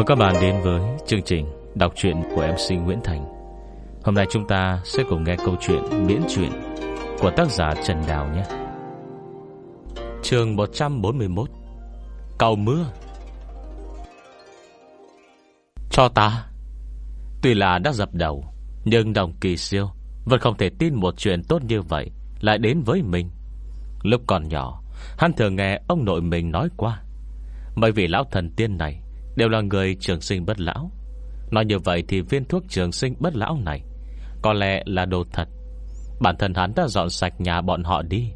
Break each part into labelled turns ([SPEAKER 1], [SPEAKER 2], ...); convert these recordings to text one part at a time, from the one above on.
[SPEAKER 1] mời các bạn đến với chương trình đọc truyện của MC Nguyễn Thành. Hôm nay chúng ta sẽ cùng nghe câu chuyện miễn truyện của tác giả Trần Đào nhé. Trường 141 Cầu mưa Cho ta Tuy là đã dập đầu, Nhưng đồng kỳ siêu Vẫn không thể tin một chuyện tốt như vậy Lại đến với mình Lúc còn nhỏ, Hắn thường nghe ông nội mình nói qua, bởi vì lão thần tiên này Đều là người trường sinh bất lão. Nói như vậy thì viên thuốc trường sinh bất lão này Có lẽ là đồ thật. Bản thân hắn đã dọn sạch nhà bọn họ đi.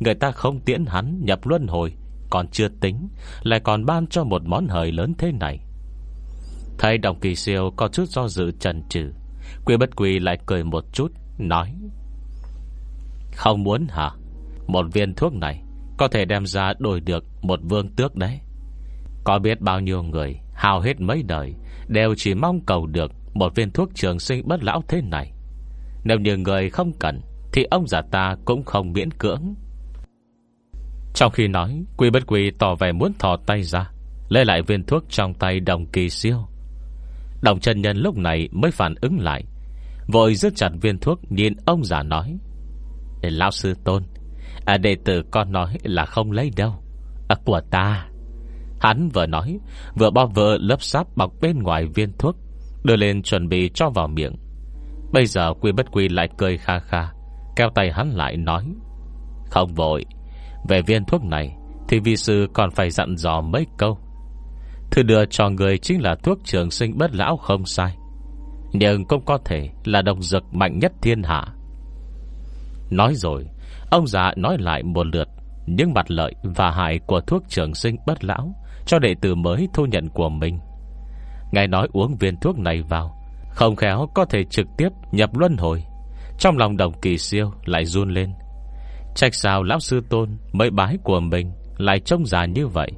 [SPEAKER 1] Người ta không tiễn hắn nhập luân hồi, Còn chưa tính, Lại còn ban cho một món hời lớn thế này. Thấy đồng kỳ siêu Có chút do dự trần trừ Quy bất quy lại cười một chút, Nói, Không muốn hả? Một viên thuốc này Có thể đem ra đổi được một vương tước đấy. Có biết bao nhiêu người Hào hết mấy đời Đều chỉ mong cầu được Một viên thuốc trường sinh bất lão thế này. Nếu như người không cần Thì ông già ta cũng không miễn cưỡng. Trong khi nói Quy bất quy tỏ vẻ muốn thò tay ra Lấy lại viên thuốc trong tay đồng kỳ siêu. Đồng chân nhân lúc này mới phản ứng lại Vội giữ chặt viên thuốc Nhìn ông già nói Lão sư tôn à, Đệ tử con nói là không lấy đâu à, Của ta. Hắn vừa nói, Vừa bao vỡ lớp sáp bọc bên ngoài viên thuốc, Đưa lên chuẩn bị cho vào miệng. Bây giờ quy bất quy lại cười kha kha, Kéo tay hắn lại nói, Không vội, Về viên thuốc này Thì vi sư còn phải dặn dò mấy câu. Thứ đưa cho người chính là thuốc trường sinh bất lão không sai, Nhưng cũng có thể là độc dược mạnh nhất thiên hạ. Nói rồi, Ông già nói lại một lượt, Những mặt lợi và hại của thuốc trường sinh bất lão cho đệ tử mới thu nhận của mình. Ngài nói uống viên thuốc này vào, Không khéo có thể trực tiếp nhập luân hồi. Trong lòng đồng kỳ siêu lại run lên. Trách sao lão sư tôn Mới bái của mình Lại trông già như vậy?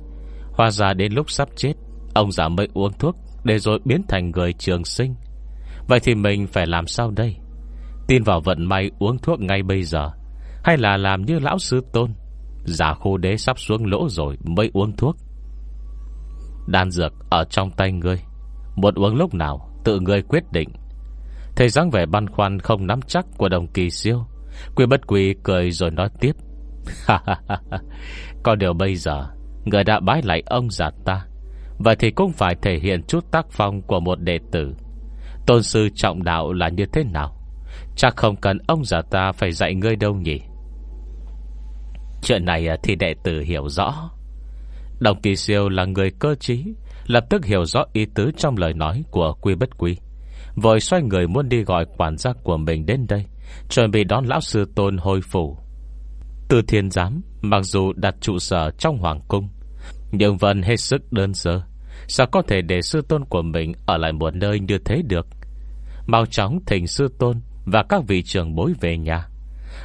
[SPEAKER 1] Hòa ra đến lúc sắp chết, Ông già mới uống thuốc Để rồi biến thành người trường sinh. Vậy thì mình phải làm sao đây? Tin vào vận may uống thuốc ngay bây giờ, Hay là làm như lão sư tôn? Giả khô đế sắp xuống lỗ rồi Mới uống thuốc. Đan dược ở trong tay ngươi. Muốn uống lúc nào, Tự ngươi quyết định. Thầy dáng vẻ băn khoăn không nắm chắc Của đồng kỳ siêu. Quy bất quy cười rồi nói tiếp. Có điều bây giờ, Người đã bái lại ông già ta. Vậy thì cũng phải thể hiện chút tác phong Của một đệ tử. Tôn sư trọng đạo là như thế nào? Chắc không cần ông già ta Phải dạy ngươi đâu nhỉ? Chuyện này thì đệ tử hiểu rõ. Đồng kỳ siêu là người cơ trí, Lập tức hiểu rõ ý tứ trong lời nói Của quy bất quy. Vội xoay người muốn đi gọi quản gia của mình đến đây, Chuẩn bị đón lão sư tôn hồi phủ. Từ thiên giám, Mặc dù đặt trụ sở trong hoàng cung, Nhưng vẫn hết sức đơn sơ. Sao có thể để sư tôn của mình Ở lại một nơi như thế được? Mau chóng thỉnh sư tôn Và các vị trưởng bối về nhà.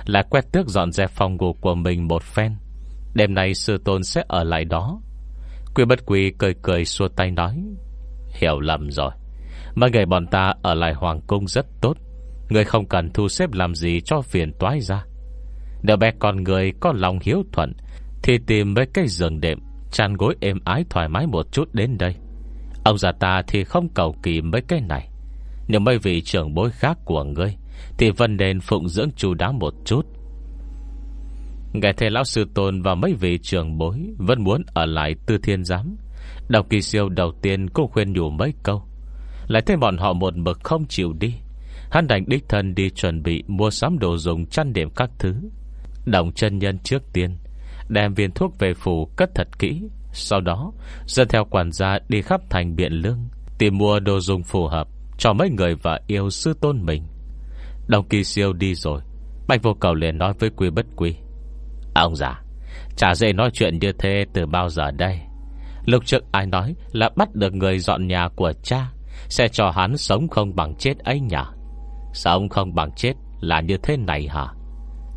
[SPEAKER 1] Là quét tước dọn dẹp phòng ngủ của mình một phen. Đêm nay sư tôn sẽ ở lại đó. Quy bất quy cười cười xua tay nói, Hiểu lầm rồi. Mấy ngày bọn ta ở lại hoàng cung rất tốt. Người không cần thu xếp làm gì cho phiền toái ra. Nếu bé con người có lòng hiếu thuận, Thì tìm mấy cái giường đệm, Chăn gối êm ái thoải mái một chút đến đây. Ông già ta thì không cầu kỳ mấy cái này. Nhưng mấy vị trưởng bối khác của ngươi, Thì vẫn nên phụng dưỡng chú đáo một chút. Nghe thầy lão sư tôn và mấy vị trưởng bối Vẫn muốn ở lại tư thiên giám. Đọc kỳ siêu đầu tiên cũng khuyên nhủ mấy câu. Lại thấy bọn họ một mực không chịu đi. Hắn đành đích thân đi chuẩn bị Mua sắm đồ dùng chăn điểm các thứ. Đồng chân nhân trước tiên, Đem viên thuốc về phủ cất thật kỹ. Sau đó, dẫn theo quản gia Đi khắp thành biện lương, Tìm mua đồ dùng phù hợp Cho mấy người và yêu sư tôn mình. Đồng kỳ siêu đi rồi. Bạch vô cầu liền nói với quy bất quy Ông già, Chả dễ nói chuyện như thế từ bao giờ đây. Lúc trước ai nói là bắt được người dọn nhà của cha, Sẽ cho hắn sống không bằng chết ấy nhỉ? Sống không bằng chết là như thế này hả?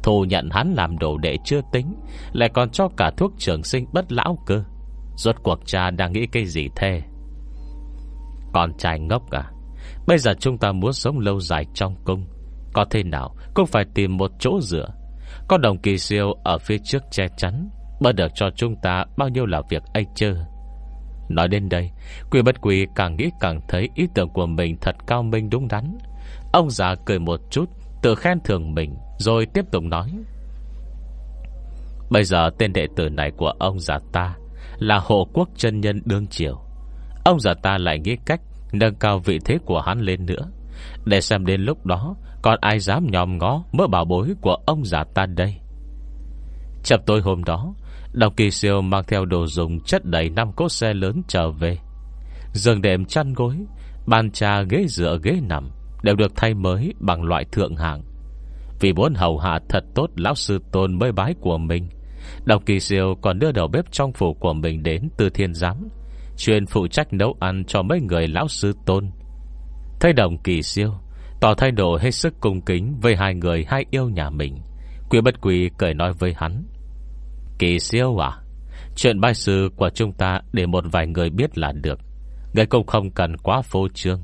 [SPEAKER 1] Thù nhận hắn làm đồ đệ chưa tính, Lại còn cho cả thuốc trường sinh bất lão cơ. Rốt cuộc cha đang nghĩ cái gì thế? Con trai ngốc à Bây giờ chúng ta muốn sống lâu dài trong cung, Có thế nào Cũng phải tìm một chỗ dựa. Có đồng kỳ siêu ở phía trước che chắn, Bớt được cho chúng ta bao nhiêu là việc ấy chưa Nói đến đây Quỷ bất quỷ càng nghĩ càng thấy Ý tưởng của mình thật cao minh đúng đắn. Ông già cười một chút, Tự khen thưởng mình, Rồi tiếp tục nói. Bây giờ tên đệ tử này của ông già ta Là hộ quốc chân nhân đương triều. Ông già ta lại nghĩ cách Nâng cao vị thế của hắn lên nữa. Để xem đến lúc đó, Còn ai dám nhòm ngó mỡ bảo bối của ông già ta đây? Chập tối hôm đó Đồng kỳ siêu mang theo đồ dùng Chất đầy năm cốt xe lớn trở về. Giường đệm chăn gối, Bàn trà ghế dựa ghế nằm Đều được thay mới bằng loại thượng hạng. Vì muốn hầu hạ thật tốt Lão sư tôn mới bái của mình Đồng kỳ siêu còn đưa đầu bếp trong phủ của mình đến từ thiên giám, Chuyên phụ trách nấu ăn cho mấy người lão sư tôn. Thấy đồng kỳ siêu, Tỏ thái độ hết sức cung kính Với hai người hai yêu nhà mình. Quỷ bất quỷ cười nói với hắn, Kỳ siêu à Chuyện bài sư của chúng ta Để một vài người biết là được. Người cũng không cần quá phô trương.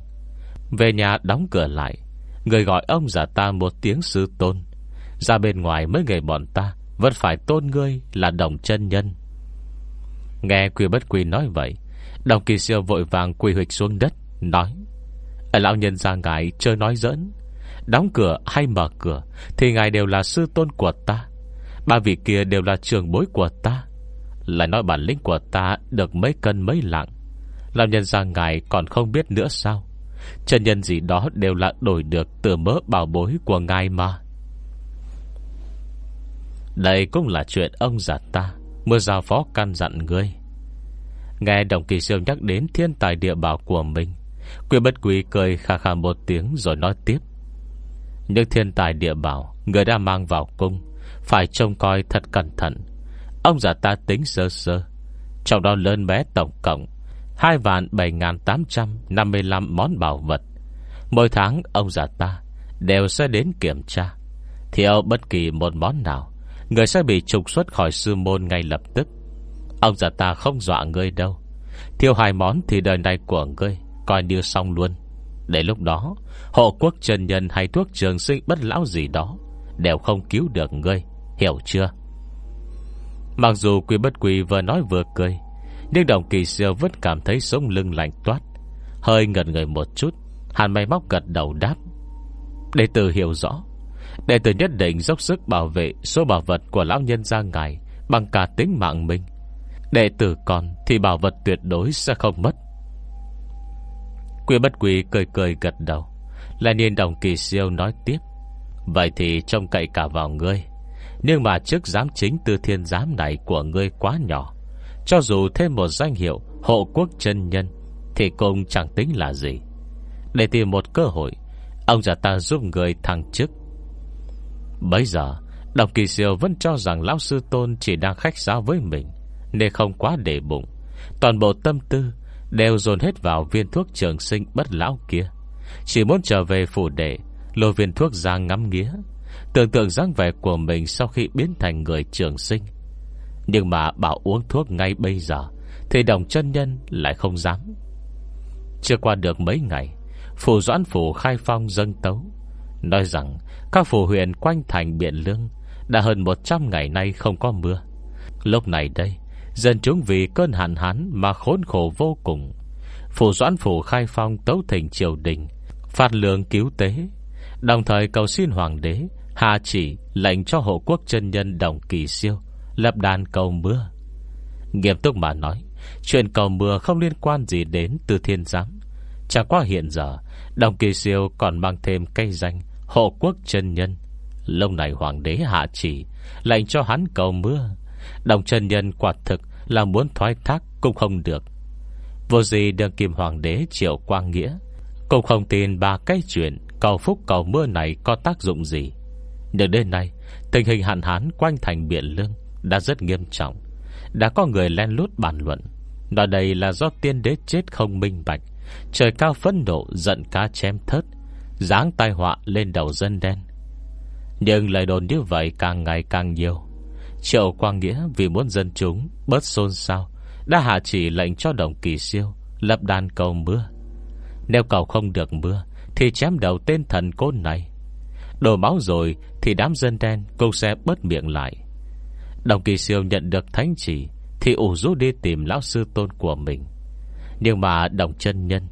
[SPEAKER 1] Về nhà đóng cửa lại, Người gọi ông giả ta một tiếng sư tôn. Ra bên ngoài mấy người bọn ta Vẫn phải tôn ngươi là đồng chân nhân. Nghe quỷ bất quỷ nói vậy, Đồng kỳ siêu vội vàng quỳ hịch xuống đất, Nói lão nhân ra ngài chơi nói dẫn Đóng cửa hay mở cửa Thì ngài đều là sư tôn của ta. Ba vị kia đều là trường bối của ta. Lại nói bản lĩnh của ta Được mấy cân mấy lạng. Lão nhân ra ngài còn không biết nữa sao? Chân nhân gì đó đều là đổi được Từ mớ bảo bối của ngài mà. Đây cũng là chuyện ông già ta, Mưa giao phó căn dặn ngươi. Nghe Đồng Kỳ Siêu nhắc đến thiên tài địa bảo của mình quy bất quý cười khà khà một tiếng rồi nói tiếp. Những thiên tài địa bảo, Người đã mang vào cung, Phải trông coi thật cẩn thận. Ông già ta tính sơ sơ, Trong đó lớn bé tổng cộng 2 vạn 7.855 món bảo vật. Mỗi tháng, ông già ta Đều sẽ đến kiểm tra. Theo bất kỳ một món nào, Người sẽ bị trục xuất khỏi sư môn ngay lập tức. Ông già ta không dọa ngươi đâu. Thiêu hai món thì đời này của ngươi Coi như xong luôn. Để lúc đó, Hộ quốc chân nhân hay thuốc trường sinh bất lão gì đó Đều không cứu được ngươi, Hiểu chưa? Mặc dù quy bất quy vừa nói vừa cười, Nhưng đồng kỳ siêu vẫn cảm thấy sống lưng lạnh toát. Hơi ngẩn người một chút, Hàn may móc gật đầu đáp. Đệ tử hiểu rõ, Đệ tử nhất định dốc sức bảo vệ Số bảo vật của lão nhân gia ngài Bằng cả tính mạng mình. Đệ tử còn thì bảo vật tuyệt đối sẽ không mất. Quy bất quy cười cười gật đầu. Là niên đồng kỳ siêu nói tiếp. Vậy thì trông cậy cả vào ngươi. Nhưng mà chức giám chính tư thiên giám này của ngươi quá nhỏ. Cho dù thêm một danh hiệu Hộ quốc chân nhân, Thì cũng chẳng tính là gì. Để tìm một cơ hội, Ông già ta giúp người thăng chức. Bây giờ, Đồng kỳ siêu vẫn cho rằng Lão Sư Tôn chỉ đang khách giáo với mình, nên không quá để bụng. Toàn bộ tâm tư Đều dồn hết vào viên thuốc trường sinh bất lão kia. Chỉ muốn trở về phủ đệ, Lôi viên thuốc ra ngắm nghía, Tưởng tượng dáng vẻ của mình Sau khi biến thành người trường sinh. Nhưng mà bảo uống thuốc ngay bây giờ, Thì đồng chân nhân lại không dám. Chưa qua được mấy ngày, Phủ doãn phủ khai phong dâng tấu. Nói rằng, Các phủ huyện quanh thành Biện Lương, Đã hơn 100 ngày nay không có mưa. Lúc này đây Dân chúng vì cơn hạn hán Mà khốn khổ vô cùng. Phủ doãn phủ khai phong tấu thỉnh triều đình, Phát lượng cứu tế. Đồng thời cầu xin hoàng đế Hạ chỉ lệnh cho hộ quốc chân nhân Đồng kỳ siêu Lập đàn cầu mưa. Nghiêm túc mà nói, Chuyện cầu mưa không liên quan gì đến từ thiên giám. Chẳng qua hiện giờ, Đồng kỳ siêu còn mang thêm cây danh Hộ quốc chân nhân. Lâu này hoàng đế hạ chỉ Lệnh cho hắn cầu mưa Đồng chân nhân quả thực là muốn thoái thác cũng không được. Vô gì đường kim hoàng đế triệu quang nghĩa? Cũng không tin ba cái chuyện Cầu phúc cầu mưa này có tác dụng gì. Nhưng đến nay, Tình hình hạn hán quanh thành biển lương Đã rất nghiêm trọng. Đã có người len lút bàn luận. Nói đây là do tiên đế chết không minh bạch. Trời cao phân nộ, giận cá chém thớt, Giáng tai họa lên đầu dân đen. Nhưng lời đồn như vậy càng ngày càng nhiều. Triệu Quang Nghĩa vì muốn dân chúng Bớt xôn xao, Đã hạ chỉ lệnh cho đồng kỳ siêu Lập đàn cầu mưa. Nếu cầu không được mưa, Thì chém đầu tên thần côn này. Đổ máu rồi Thì đám dân đen cũng sẽ bớt miệng lại. Đồng kỳ siêu nhận được thánh chỉ Thì ủ rũ đi tìm lão sư tôn của mình. Nhưng mà đồng chân nhân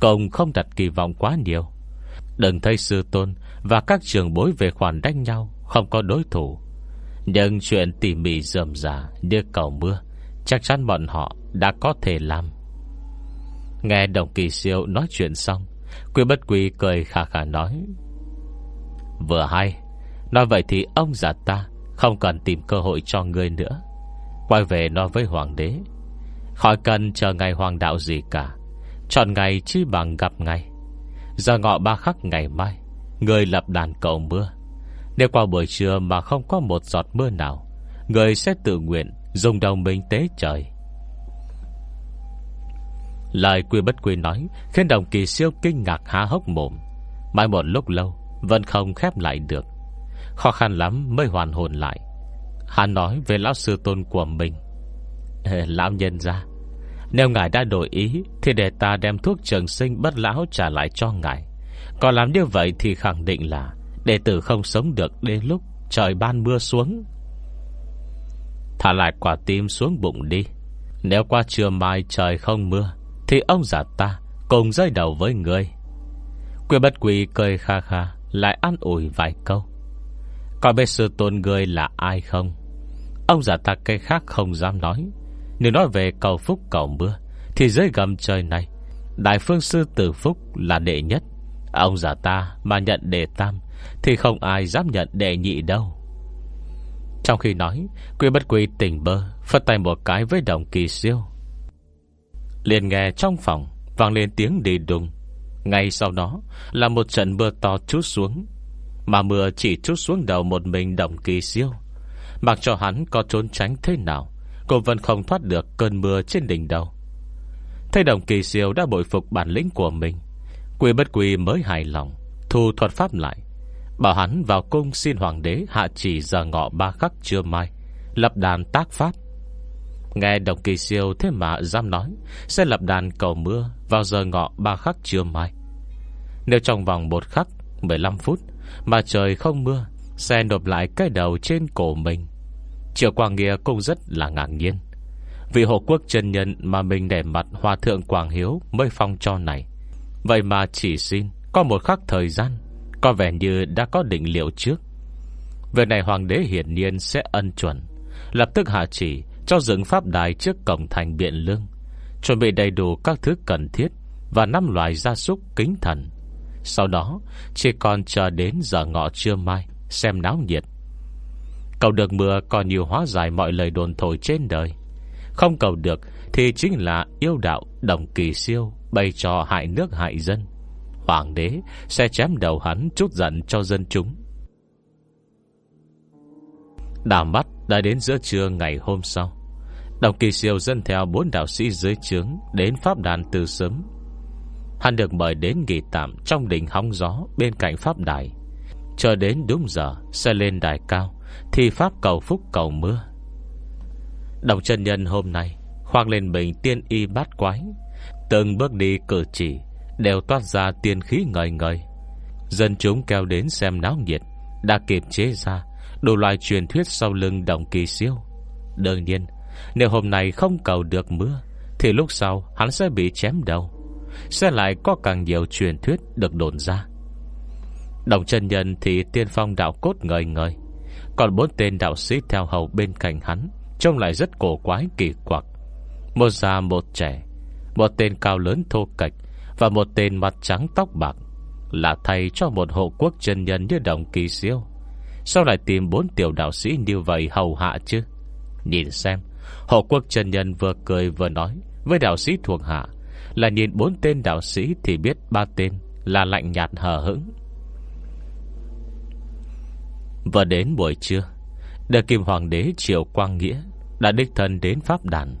[SPEAKER 1] công không đặt kỳ vọng quá nhiều. Đừng thấy sư tôn Và các trường bối về khoản đánh nhau Không có đối thủ. Nhưng chuyện tỉ mỉ dườm già Như cầu mưa, Chắc chắn bọn họ đã có thể làm. Nghe đồng kỳ siêu nói chuyện xong, Quy bất quy cười khả khả nói, Vừa hay, Nói vậy thì ông già ta Không cần tìm cơ hội cho người nữa. Quay về nói với hoàng đế, Khỏi cần chờ ngày hoàng đạo gì cả, Chọn ngày chi bằng gặp ngày. Giờ ngọ ba khắc ngày mai Người lập đàn cầu mưa nếu qua buổi trưa mà không có một giọt mưa nào, Người sẽ tự nguyện Dùng đầu mình tế trời. Lời quy bất quy nói Khiến đồng kỳ siêu kinh ngạc há hốc mồm. Mãi một lúc lâu, Vẫn không khép lại được. Khó khăn lắm mới hoàn hồn lại. Hắn nói về lão sư tôn của mình. Lão nhân ra Nếu ngài đã đổi ý Thì để ta đem thuốc trường sinh bất lão trả lại cho ngài. Còn làm như vậy thì khẳng định là Đệ tử không sống được đến lúc Trời ban mưa xuống. Thả lại quả tim xuống bụng đi. Nếu qua trưa mai trời không mưa, Thì ông giả ta Cùng rơi đầu với người Quyên bất quỳ cười kha kha, Lại an ủi vài câu. Còn biết sư tôn người là ai không? Ông giả ta cây khác không dám nói. Nếu nói về cầu phúc cầu mưa, Thì dưới gầm trời này, Đại phương sư tử phúc là đệ nhất. Ông giả ta mà nhận đệ tam thì không ai dám nhận đệ nhị đâu. Trong khi nói Quy bất quy tỉnh bơ, Phất tay một cái với đồng kỳ siêu. Liền nghe trong phòng Vang lên tiếng đi đùng. Ngay sau đó là một trận mưa to chút xuống, Mà mưa chỉ chút xuống đầu một mình đồng kỳ siêu. Mặc cho hắn có trốn tránh thế nào Cô vẫn không thoát được cơn mưa trên đỉnh đầu. Thấy đồng kỳ siêu đã bội phục bản lĩnh của mình Quỷ bất quỷ mới hài lòng, Thu thuật pháp lại. Bảo hắn vào cung xin hoàng đế Hạ chỉ giờ ngọ ba khắc trưa mai, Lập đàn tác pháp. Nghe đồng kỳ siêu thế mà dám nói, Sẽ lập đàn cầu mưa Vào giờ ngọ ba khắc trưa mai. Nếu trong vòng một khắc 15 phút, Mà trời không mưa, Sẽ nộp lại cái đầu trên cổ mình. Triệu Quang Nghĩa cũng rất là ngạc nhiên. Vị hộ quốc chân nhân Mà mình để mặt Hòa thượng Quảng Hiếu Mới phong cho này. Vậy mà chỉ xin Có một khắc thời gian có vẻ như đã có định liệu trước. Về này hoàng đế hiển nhiên sẽ ân chuẩn. Lập tức hạ chỉ Cho dựng pháp đài trước cổng thành biện lương, Chuẩn bị đầy đủ các thứ cần thiết Và năm loại gia súc kính thần. Sau đó, Chỉ còn chờ đến giờ ngọ trưa mai, Xem náo nhiệt. Cầu được mưa còn nhiều hóa giải mọi lời đồn thổi trên đời. Không cầu được Thì chính là yêu đạo đồng kỳ siêu Bày trò hại nước hại dân. Hoàng đế sẽ chém đầu hắn Chút giận cho dân chúng. Đàm mắt đã đến giữa trưa ngày hôm sau. Đồng kỳ siêu dân theo bốn đạo sĩ dưới trướng Đến pháp đàn từ sớm. Hắn được mời đến nghỉ tạm Trong đỉnh hóng gió bên cạnh pháp đài. Chờ đến đúng giờ Sẽ lên đài cao Thì pháp cầu phúc cầu mưa. Đồng chân nhân hôm nay Khoang lên mình tiên y bát quái, Từng bước đi cử chỉ Đều toát ra tiên khí ngời ngời. Dân chúng kéo đến xem náo nhiệt, Đã kịp chế ra, Đủ loại truyền thuyết sau lưng đồng kỳ siêu. Đương nhiên, Nếu hôm nay không cầu được mưa, Thì lúc sau hắn sẽ bị chém đầu. Sẽ lại có càng nhiều truyền thuyết được đồn ra. Đồng chân nhân thì tiên phong đạo cốt ngời ngời, Còn bốn tên đạo sĩ theo hầu bên cạnh hắn, Trông lại rất cổ quái kỳ quặc. Một già một trẻ, Một tên cao lớn thô cạch và một tên mặt trắng tóc bạc Là thầy cho một hộ quốc chân nhân như đồng kỳ siêu. Sao lại tìm bốn tiểu đạo sĩ như vậy hầu hạ chứ? Nhìn xem, Hộ quốc chân nhân vừa cười vừa nói, Với đạo sĩ thuộc hạ, Là nhìn bốn tên đạo sĩ thì biết ba tên Là lạnh nhạt hờ hững. Vừa đến buổi trưa Đời Kim Hoàng đế Triều Quang Nghĩa Đã đích thân đến Pháp Đàn.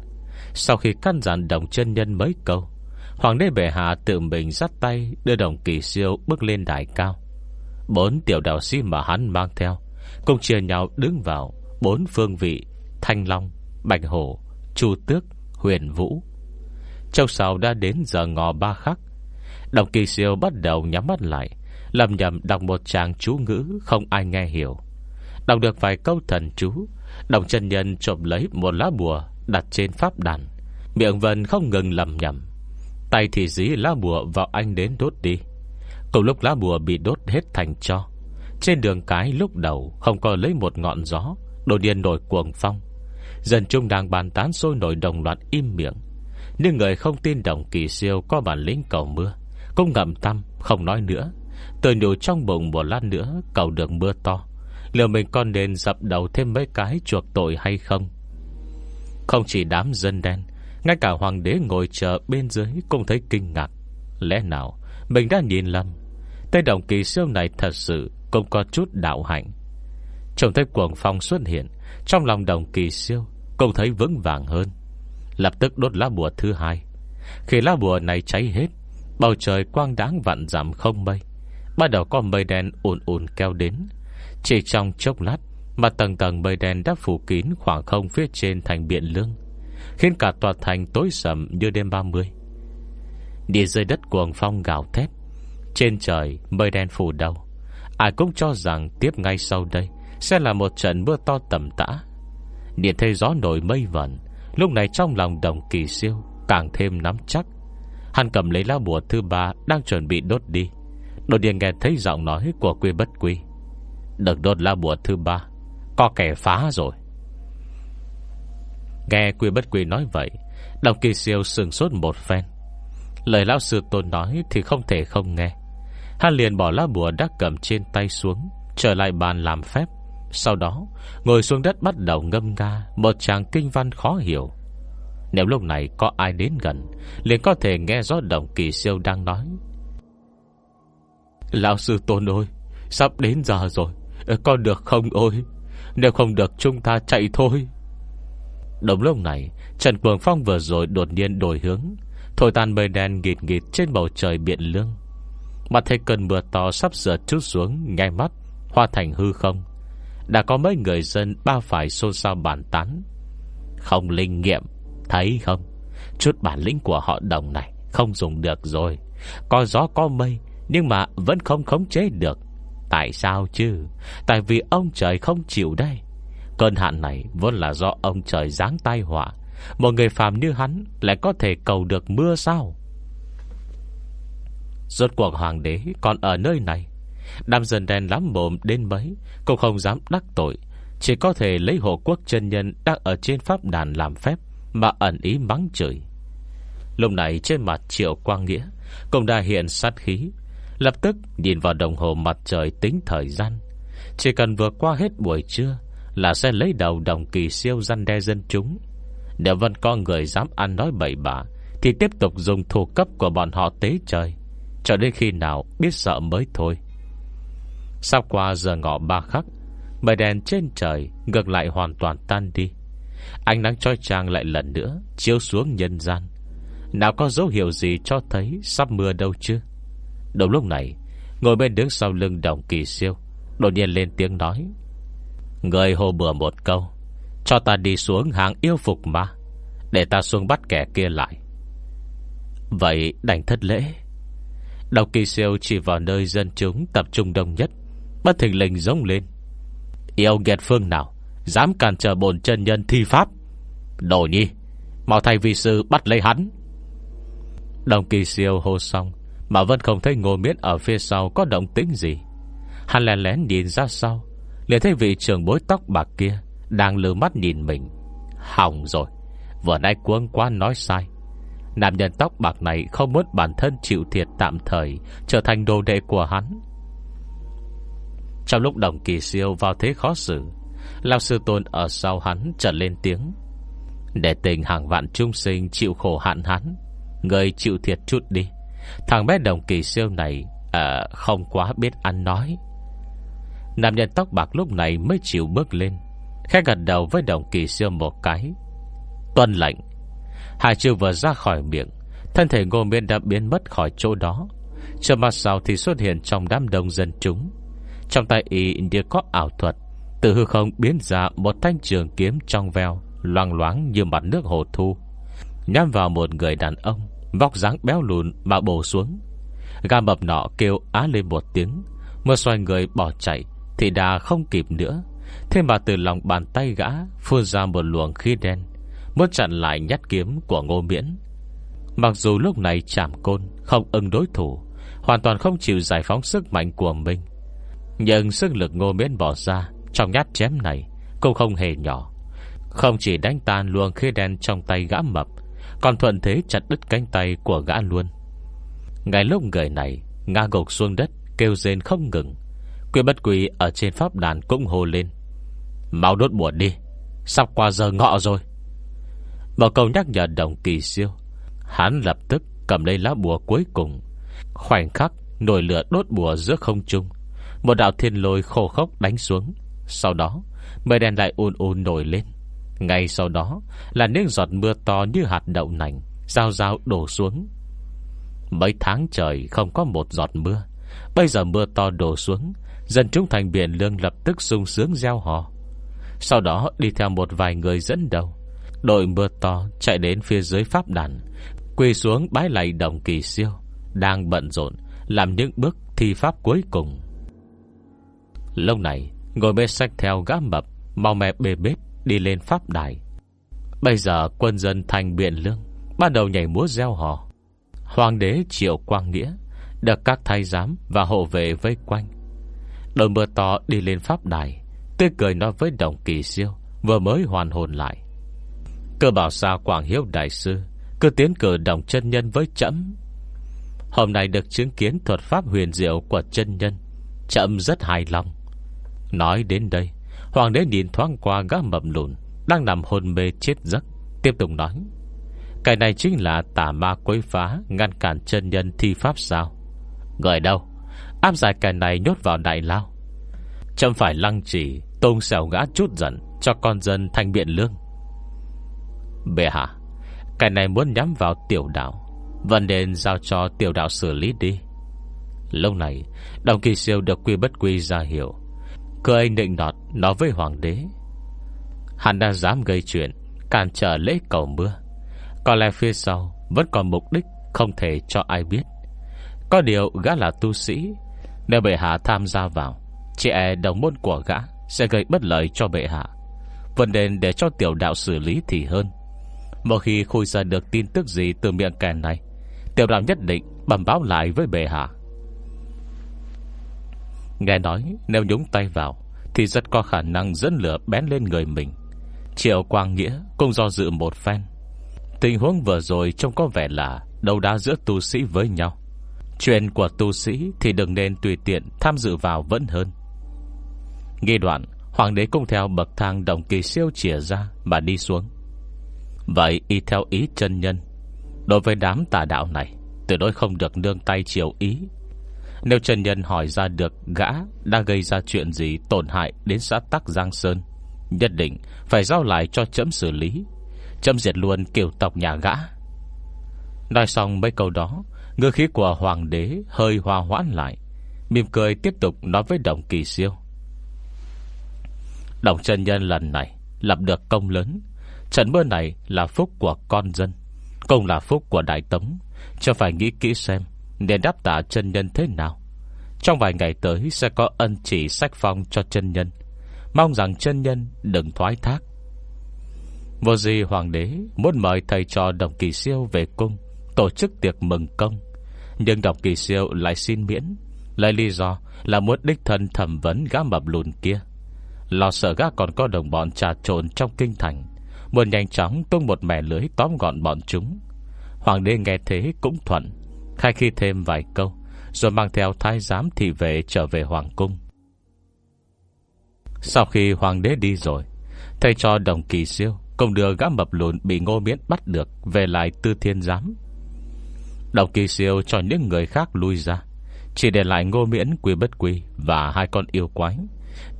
[SPEAKER 1] Sau khi căn dặn đồng chân nhân mấy câu Hoàng đế bệ hạ tự mình dắt tay Đưa đồng kỳ siêu bước lên đài cao. Bốn tiểu đạo sĩ mà hắn mang theo Cùng chia nhau đứng vào Bốn phương vị Thanh Long, Bạch Hổ, Chu Tước, Huyền Vũ. Châu sau đã đến giờ ngò ba khắc. Đồng kỳ siêu bắt đầu nhắm mắt lại Lầm nhầm đọc một tràng chú ngữ Không ai nghe hiểu. Đọc được vài câu thần chú Đồng chân nhân trộm lấy một lá bùa Đặt trên pháp đàn. Miệng vần không ngừng lầm nhầm. Tay thì dí lá bùa vào anh đến đốt đi. Cùng lúc lá bùa bị đốt hết thành cho. Trên đường cái lúc đầu Không có lấy một ngọn gió, Đột nhiên nổi cuồng phong. Dân chúng đang bàn tán sôi nổi đồng loạt im miệng. Nhưng người không tin đồng kỳ siêu Có bản lĩnh cầu mưa, Cũng ngậm tâm, không nói nữa. Tôi nhủ trong bụng một lát nữa, Cầu được mưa to. Liệu mình còn nên dập đầu thêm mấy cái chuộc tội hay không? Không chỉ đám dân đen ngay cả hoàng đế ngồi chờ bên dưới Cũng thấy kinh ngạc. Lẽ nào, mình đã nhìn lầm? Tên đồng kỳ siêu này thật sự Cũng có chút đạo hạnh. Trông thấy cuồng phong xuất hiện, Trong lòng đồng kỳ siêu Cũng thấy vững vàng hơn. Lập tức đốt lá bùa thứ hai. Khi lá bùa này cháy hết, Bầu trời quang đáng vạn giảm không mây, Bắt đầu có mây đen ùn ùn keo đến. Chỉ trong chốc lát, Mà tầng tầng mây đen đã phủ kín Khoảng không phía trên thành biển lương. Khiến cả tòa thành tối sầm như đêm 30 Đi dưới đất cuồng phong gào thét, Trên trời mây đen phủ đầu. Ai cũng cho rằng tiếp ngay sau đây Sẽ là một trận mưa to tầm tã. Điện thấy gió nổi mây vẩn, Lúc này trong lòng đồng kỳ siêu, Càng thêm nắm chắc. Hắn cầm lấy lá bùa thứ ba Đang chuẩn bị đốt đi. Đột nhiên nghe thấy giọng nói của quy bất quy. Đừng đốt lá bùa thứ ba, Có kẻ phá rồi. Nghe quy bất quy nói vậy, Đồng kỳ siêu sừng sốt một phen. Lời lão sư tôn nói Thì không thể không nghe. Hắn liền bỏ lá bùa đã cầm trên tay xuống, Trở lại bàn làm phép. Sau đó, ngồi xuống đất bắt đầu ngâm nga, Một chàng kinh văn khó hiểu. Nếu lúc này có ai đến gần, liền có thể nghe rõ đồng kỳ siêu đang nói. Lão sư tôn ơi, Sắp đến giờ rồi Con được không ôi? Nếu không được chúng ta chạy thôi. Đồng lúc này, Trần Cuồng Phong vừa rồi đột nhiên đổi hướng. Thổi tàn mây đen nghịt nghịt trên bầu trời biển lương. Mặt thấy cơn mưa to sắp sửa chút xuống Ngay mắt Hoa thành hư không. Đã có mấy người dân ba phải xôn xao bàn tán. Không linh nghiệm, Thấy không? Chút bản lĩnh của họ đồng này Không dùng được rồi. Có gió có mây, Nhưng mà vẫn không khống chế được. Tại sao chứ? Tại vì ông trời không chịu đây. Cơn hạn này vốn là do ông trời giáng tai họa. Một người phàm như hắn Lại có thể cầu được mưa sao? Rốt cuộc hoàng đế còn ở nơi này. Đam dân đen lắm mồm đến mấy, Cũng không dám đắc tội. Chỉ có thể lấy hộ quốc chân nhân Đang ở trên pháp đàn làm phép, Mà ẩn ý mắng chửi. Lúc này trên mặt triệu quang nghĩa, Cũng đã hiện sát khí. Lập tức nhìn vào đồng hồ mặt trời tính thời gian. Chỉ cần vừa qua hết buổi trưa là sẽ lấy đầu đồng kỳ siêu răn đe dân chúng. Nếu vẫn có người dám ăn nói bậy bạ, Thì tiếp tục dùng thủ cấp của bọn họ tế trời. Cho đến khi nào biết sợ mới thôi. Sau qua giờ ngọ ba khắc Mây đèn trên trời Ngược lại hoàn toàn tan đi. Ánh nắng trói trang lại lần nữa Chiếu xuống nhân gian. Nào có dấu hiệu gì cho thấy Sắp mưa đâu chứ? Đúng lúc này, Ngồi bên đứng sau lưng đồng kỳ siêu, Đột nhiên lên tiếng nói. Người hồ bừa một câu, cho ta đi xuống hàng yêu phục mà, Để ta xuống bắt kẻ kia lại. Vậy đành thất lễ. Đọc kỳ siêu chỉ vào nơi dân chúng tập trung đông nhất, Bất thình lình giống lên. Yêu nghiệt phương nào Dám cản trở bồn chân nhân thi pháp? Đồ nhi Màu thay vị sư bắt lấy hắn. Đồng kỳ siêu hô xong, Mà vẫn không thấy ngô miết ở phía sau Có động tính gì. Hắn lén lén nhìn ra sau liền thấy vị trưởng bối tóc bạc kia đang lưu mắt nhìn mình. Hỏng rồi Vừa nay quân quá nói sai. Nam nhân tóc bạc này không muốn bản thân chịu thiệt tạm thời Trở thành đồ đệ của hắn. Trong lúc đồng kỳ siêu vào thế khó xử lão sư tôn ở sau hắn trở lên tiếng. Để tình hàng vạn trung sinh chịu khổ hạn hắn Người chịu thiệt chút đi. Thằng bé đồng kỳ siêu này à, Không quá biết ăn nói. Nam nhân tóc bạc lúc này mới chịu bước lên Khẽ gật đầu với đồng kỳ siêu một cái. Tuân lệnh. Hai chữ vừa ra khỏi miệng Thân thể ngô miên đã biến mất khỏi chỗ đó. Chờ mặt sau thì xuất hiện trong đám đông dân chúng. Trong tay y như có ảo thuật Từ hư không biến ra một thanh trường kiếm trong veo Loang loáng như mặt nước hồ thu. Nhắm vào một người đàn ông Vóc dáng béo lùn mà bổ xuống. Gà mập nọ kêu á lên một tiếng, mưa xoay người bỏ chạy. Thì đã không kịp nữa. Thế mà từ lòng bàn tay gã Phun ra một luồng khí đen, Muốn chặn lại nhát kiếm của ngô miễn. Mặc dù lúc này chạm côn, Không ưng đối thủ, Hoàn toàn không chịu giải phóng sức mạnh của mình. Nhưng sức lực ngô miễn bỏ ra Trong nhát chém này Cũng không hề nhỏ. Không chỉ đánh tan luồng khí đen trong tay gã mập, Còn thuận thế chặt đứt cánh tay của gã luôn. Ngay lúc người này Ngã gục xuống đất, Kêu rên không ngừng. Quy bất quỷ ở trên pháp đàn cũng hô lên. Mau đốt bùa đi, Sắp qua giờ ngọ rồi. Một câu nhắc nhở đồng kỳ siêu. Hắn lập tức cầm lấy lá bùa cuối cùng. Khoảnh khắc Nổi lửa đốt bùa giữa không trung. Một đạo thiên lôi khô khốc đánh xuống. Sau đó, Mây đen lại ùn ùn nổi lên. Ngay sau đó là những giọt mưa to như hạt đậu nành Giao giao đổ xuống. Mấy tháng trời không có một giọt mưa. Bây giờ mưa to đổ xuống Dân chúng thành biển lương lập tức sung sướng gieo họ. Sau đó đi theo một vài người dẫn đầu. Đội mưa to chạy đến phía dưới pháp đàn, Quỳ xuống bái lạy đồng kỳ siêu, Đang bận rộn Làm những bước thi pháp cuối cùng. Lúc này, Ngồi bê sách theo gã mập, Mau mẹ bê bếp đi lên pháp đài. Bây giờ quân dân thành biện lương, Bắt đầu nhảy múa gieo hò Hoàng đế Triệu Quang Nghĩa, Được các thái giám và hộ vệ vây quanh đầu mưa to đi lên pháp đài. Tươi cười nói với đồng kỳ siêu, Vừa mới hoàn hồn lại. Cơ bảo sao Quảng Hiếu Đại Sư, Cứ tiến cử đồng chân nhân với chậm. Hôm nay được chứng kiến thuật pháp huyền diệu của chân nhân, Chậm rất hài lòng. Nói đến đây, Hoàng đế nhìn thoáng qua gã mập lùn, Đang nằm hôn mê chết giấc, Tiếp tục nói. Cái này chính là tà ma quấy phá, Ngăn cản chân nhân thi pháp sao? Người đâu? Áp giải cái này nhốt vào đại lao. Chẳng phải lăng trì Tôn xèo gã chút giận Cho con dân thanh biện lương. Bệ hạ Cái này muốn nhắm vào tiểu đạo, Vẫn nên giao cho tiểu đạo xử lý đi. Lâu này, Đồng kỳ siêu được quy bất quy ra hiểu Cơ anh định nọt, Nói với hoàng đế. Hắn đang dám gây chuyện, Cản trở lễ cầu mưa. Có lẽ phía sau Vẫn còn mục đích không thể cho ai biết. Có điều gã là tu sĩ nếu bệ hạ tham gia vào, Chị e đồng môn của gã Sẽ gây bất lợi cho bệ hạ. Vấn đề để cho tiểu đạo xử lý thì hơn. Một khi khui ra được tin tức gì từ miệng kẻ này, Tiểu đạo nhất định bẩm báo lại với bệ hạ. Nghe nói, nếu nhúng tay vào, Thì rất có khả năng dẫn lửa bén lên người mình. Triệu Quang Nghĩa cũng do dự một phen. Tình huống vừa rồi trông có vẻ là Đầu đá giữa tu sĩ với nhau. Chuyện của tu sĩ Thì đừng nên tùy tiện tham dự vào vẫn hơn. Nghi đoạn, Hoàng đế cũng theo bậc thang đồng kỳ siêu chìa ra Mà đi xuống. Vậy y theo ý chân nhân. Đối với đám tà đạo này, Tuyệt đối không được nương tay chiều ý. Nếu chân nhân hỏi ra được Gã đã gây ra chuyện gì Tổn hại đến xã Tắc Giang Sơn, Nhất định phải giao lại cho chấm xử lý. Chấm diệt luôn kiểu tộc nhà gã. Nói xong mấy câu đó Ngư khí của hoàng đế hơi hòa hoãn lại, Mỉm cười tiếp tục nói với đồng kỳ siêu. Đồng chân nhân lần này Lập được công lớn. Trận mưa này là phúc của con dân, Cũng là phúc của Đại Tống. Cho phải nghĩ kỹ xem Nên đáp tạ chân nhân thế nào. Trong vài ngày tới sẽ có ân chỉ sách phong cho chân nhân. Mong rằng chân nhân đừng thoái thác. Vô gì hoàng đế Muốn mời thầy trò đồng kỳ siêu về cung Tổ chức tiệc mừng công. Nhưng đồng kỳ siêu lại xin miễn. Lấy lý do là muốn đích thân thẩm vấn gã mập lùn kia. Lo sợ gã còn có đồng bọn trà trộn trong kinh thành. Muốn nhanh chóng tung một mẻ lưới tóm gọn bọn chúng. Hoàng đế nghe thế cũng thuận, Khai khi thêm vài câu, Rồi mang theo thái giám thị vệ trở về hoàng cung. Sau khi hoàng đế đi rồi Thầy cho đồng kỳ siêu, Cùng đưa gã mập lùn bị ngô miễn bắt được Về lại tư thiên giám. Đồng kỳ siêu cho những người khác lui ra. Chỉ để lại ngô miễn quy bất quy Và hai con yêu quái.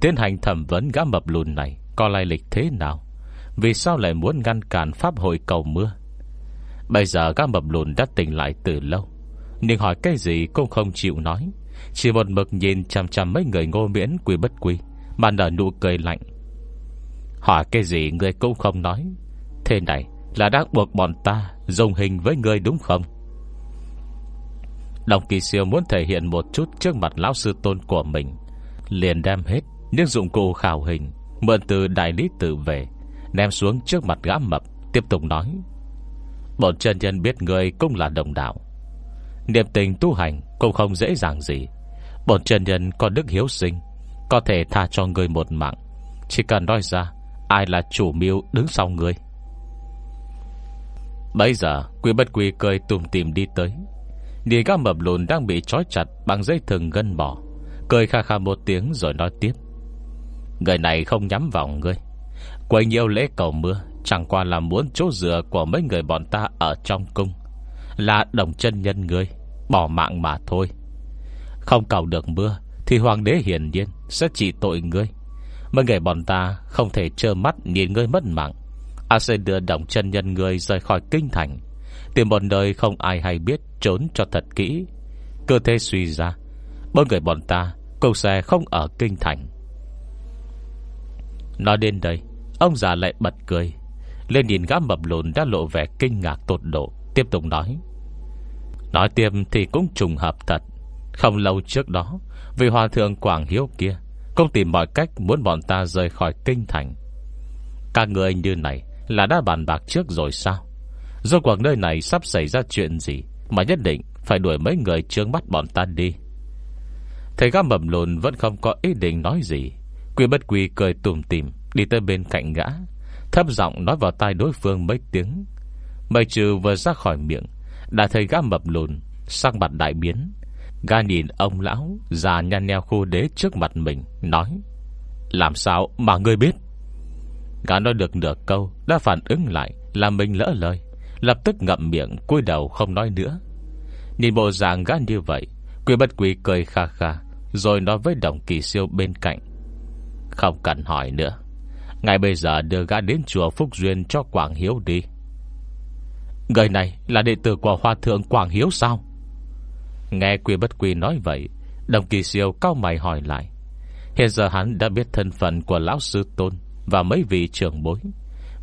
[SPEAKER 1] Tiến hành thẩm vấn gã mập lùn này, Có lai lịch thế nào? Vì sao lại muốn ngăn cản pháp hội cầu mưa? Bây giờ gã mập lùn đã tỉnh lại từ lâu. Nhưng hỏi cái gì cũng không chịu nói. Chỉ một mực nhìn chằm chằm mấy người ngô miễn quy bất quy, Mà nở nụ cười lạnh. Hỏi cái gì người cũng không nói. Thế này là đang buộc bọn ta Dùng hình với người đúng không? Đồng kỳ siêu muốn thể hiện một chút Trước mặt lão sư tôn của mình. Liền đem hết những dụng cụ khảo hình, Mượn từ đại lý tử về Ném xuống trước mặt gã mập, Tiếp tục nói. Bọn chân nhân biết người cũng là đồng đạo. Niệm tình tu hành Cũng không dễ dàng gì. Bọn chân nhân có đức hiếu sinh, Có thể tha cho người một mạng. Chỉ cần nói ra, Ai là chủ mưu đứng sau người Bây giờ, Quý bất quý cười tùm tìm đi tới. Nhìn gã mập lùn đang bị trói chặt Bằng dây thừng gân bỏ Cười kha kha một tiếng rồi nói tiếp. Người này không nhắm vào ngươi. Quay nhiều lễ cầu mưa, Chẳng qua là muốn chỗ dựa của mấy người bọn ta Ở trong cung. Là đồng chân nhân ngươi, Bỏ mạng mà thôi. Không cầu được mưa, Thì hoàng đế hiển nhiên sẽ chỉ tội ngươi. Mấy người bọn ta không thể trơ mắt Nhìn ngươi mất mạng. A sẽ đưa đồng chân nhân ngươi rời khỏi kinh thành Tìm một nơi không ai hay biết Trốn cho thật kỹ. Cơ thể suy ra, Bốn người bọn ta Cùng xe không ở kinh thành. Nói đến đây, Ông già lại bật cười, Lên nhìn gã mập lùn đã lộ vẻ kinh ngạc tột độ, Tiếp tục nói. Nói tiêm thì cũng trùng hợp thật. Không lâu trước đó Vì hòa thượng Quảng Hiếu kia Cũng tìm mọi cách muốn bọn ta rời khỏi kinh thành. Các người như này Là đã bàn bạc trước rồi sao? Do cuộc nơi này sắp xảy ra chuyện gì Mà nhất định phải đuổi mấy người trướng mắt bọn ta đi? Thầy gã mập lùn vẫn không có ý định nói gì. Quy bất quy cười tùm tìm, Đi tới bên cạnh gã, Thấp giọng nói vào tai đối phương mấy tiếng. Mày trừ vừa ra khỏi miệng, Đã thấy gã mập lùn, Sắc mặt đại biến. Gã nhìn ông lão già nhăn nheo khu đế trước mặt mình, Nói, Làm sao mà ngươi biết? Gã nói được nửa câu, Đã phản ứng lại là mình lỡ lời. Lập tức ngậm miệng, cúi đầu không nói nữa. Nhìn bộ dạng gã như vậy, Quy bất quỷ cười kha kha, Rồi nói với đồng kỳ siêu bên cạnh. Không cần hỏi nữa, Ngay bây giờ đưa gã đến chùa Phúc Duyên cho Quảng Hiếu đi. Người này là đệ tử của Hòa Thượng Quảng Hiếu sao? Nghe Quy bất quỷ nói vậy, Đồng kỳ siêu cao mày hỏi lại. Hiện giờ hắn đã biết thân phận của Lão Sư Tôn Và mấy vị trưởng bối.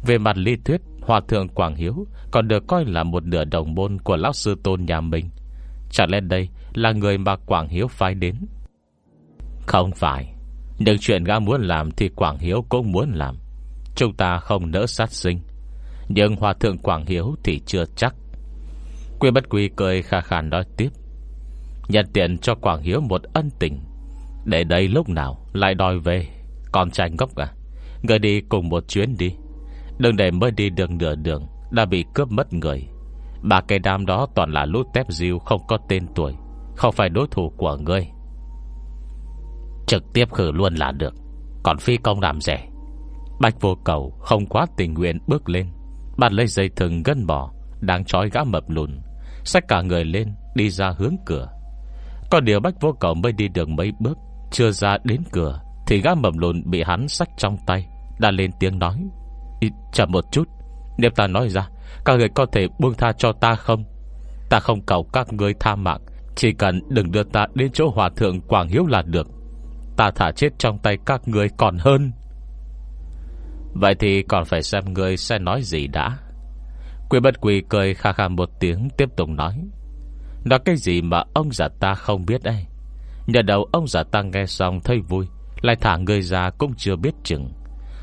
[SPEAKER 1] Về mặt lý thuyết Hòa Thượng Quảng Hiếu Còn được coi là một nửa đồng môn Của Lão Sư Tôn nhà mình. Chẳng lẽ đây là người mà Quảng Hiếu phái đến? Không phải. Nhưng chuyện gã muốn làm Thì Quảng Hiếu cũng muốn làm. Chúng ta không nỡ sát sinh. Nhưng Hòa Thượng Quảng Hiếu thì chưa chắc. Quy bất quy cười khà khàn nói tiếp. Nhận tiện cho Quảng Hiếu một ân tình. Để đây lúc nào lại đòi về? Còn trai ngốc à? Người đi cùng một chuyến đi. Đường này mới đi được nửa đường, Đã bị cướp mất người. Ba cây đam đó toàn là lũ tép diêu Không có tên tuổi, Không phải đối thủ của ngươi. Trực tiếp khử luôn là được, Còn phi công làm rẻ. Bạch vô cầu không quá tình nguyện bước lên Bạn lấy dây thừng gân bò Đang trói gã mập lùn, Xách cả người lên, đi ra hướng cửa. Có điều bách vô cầu mới đi được mấy bước, Chưa ra đến cửa, Thì gã mập lùn bị hắn xách trong tay, Đã lên tiếng nói. Chậm một chút. Nếu ta nói ra, Các người có thể buông tha cho ta không? Ta không cầu các người tha mạng, Chỉ cần đừng đưa ta đến chỗ hòa thượng Quảng Hiếu là được. Ta thả chết trong tay các người còn hơn. Vậy thì còn phải xem người sẽ nói gì đã. Quỷ bất quỷ cười kha kha một tiếng, Tiếp tục nói Nói cái gì mà ông giả ta không biết đây? Nhờ đầu ông giả ta nghe xong thấy vui, Lại thả người ra cũng chưa biết chừng.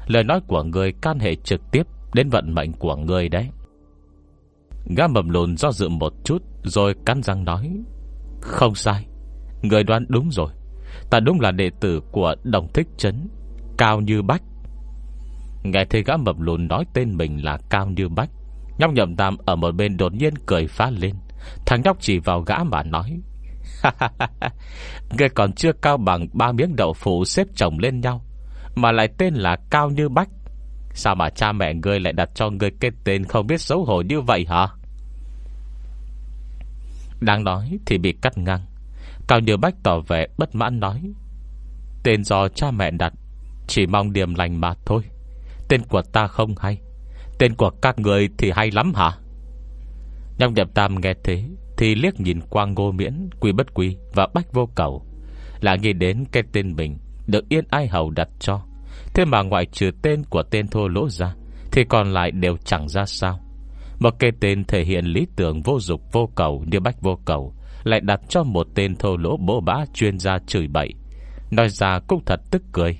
[SPEAKER 1] Lời nói của người can hệ trực tiếp Đến vận mệnh của người đấy. Gã mầm lùn do dự một chút Rồi cắn răng nói, Không sai, Người đoán đúng rồi. Ta đúng là đệ tử của Đồng Thích Trấn Cao Như Bách. Nghe thấy gã mập lùn nói tên mình là Cao Như Bách, Nhóc nhậm tam ở một bên đột nhiên cười phá lên. Thằng nhóc chỉ vào gã mà nói Người còn chưa cao bằng ba miếng đậu phụ xếp chồng lên nhau. Mà lại tên là Cao Như Bách. Sao mà cha mẹ ngươi lại đặt cho ngươi cái tên Không biết xấu hổ như vậy hả? Đang nói thì bị cắt ngang. Cao Như Bách tỏ vẻ bất mãn nói, Tên do cha mẹ đặt, Chỉ mong điểm lành mà thôi. Tên của ta không hay, Tên của các người thì hay lắm hả? Nhông nhập tam nghe thế Thì liếc nhìn quang ngô miễn, Quy bất quy và bách vô cầu, Là nghĩ đến cái tên mình Được yên ai hầu đặt cho. Thế mà ngoại trừ tên của tên thô lỗ ra, Thì còn lại đều chẳng ra sao. Một cái tên thể hiện lý tưởng vô dục, vô cầu Như bách vô cầu, Lại đặt cho một tên thô lỗ bố bá Chuyên gia chửi bậy. Nói ra cũng thật tức cười.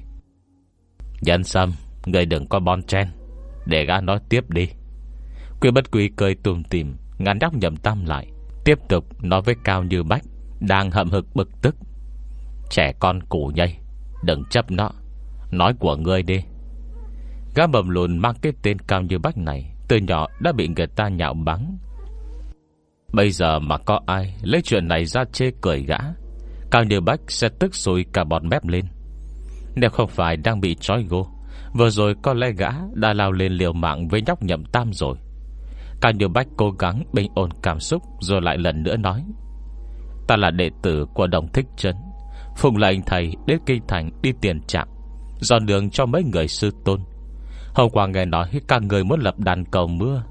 [SPEAKER 1] Nhân sâm, Người đừng có bon chen. Để gã nói tiếp đi. Quy bất quý cười tùm tìm Ngắn đóc nhầm tâm lại. Tiếp tục nói với Cao Như Bách, Đang hậm hực bực tức. Trẻ con củ nhây, Đừng chấp nó Nói của ngươi đi. Gã bầm lùn mang cái tên Cao Như Bách này, Từ nhỏ đã bị người ta nhạo bắn Bây giờ mà có ai Lấy chuyện này ra chê cười gã, Cao Như Bách sẽ tức sùi cả bọt mép lên. Nếu không phải đang bị trói gô, Vừa rồi có lẽ gã đã lao lên liều mạng với nhóc nhậm tam rồi. Cao Như Bách cố gắng bình ổn cảm xúc Rồi lại lần nữa nói, Ta là đệ tử của đồng thích trấn Phùng lệnh thầy đến kinh thành đi tiền trạng. Dọn đường cho mấy người sư tôn. Hôm qua nghe nói Các người muốn lập đàn cầu mưa,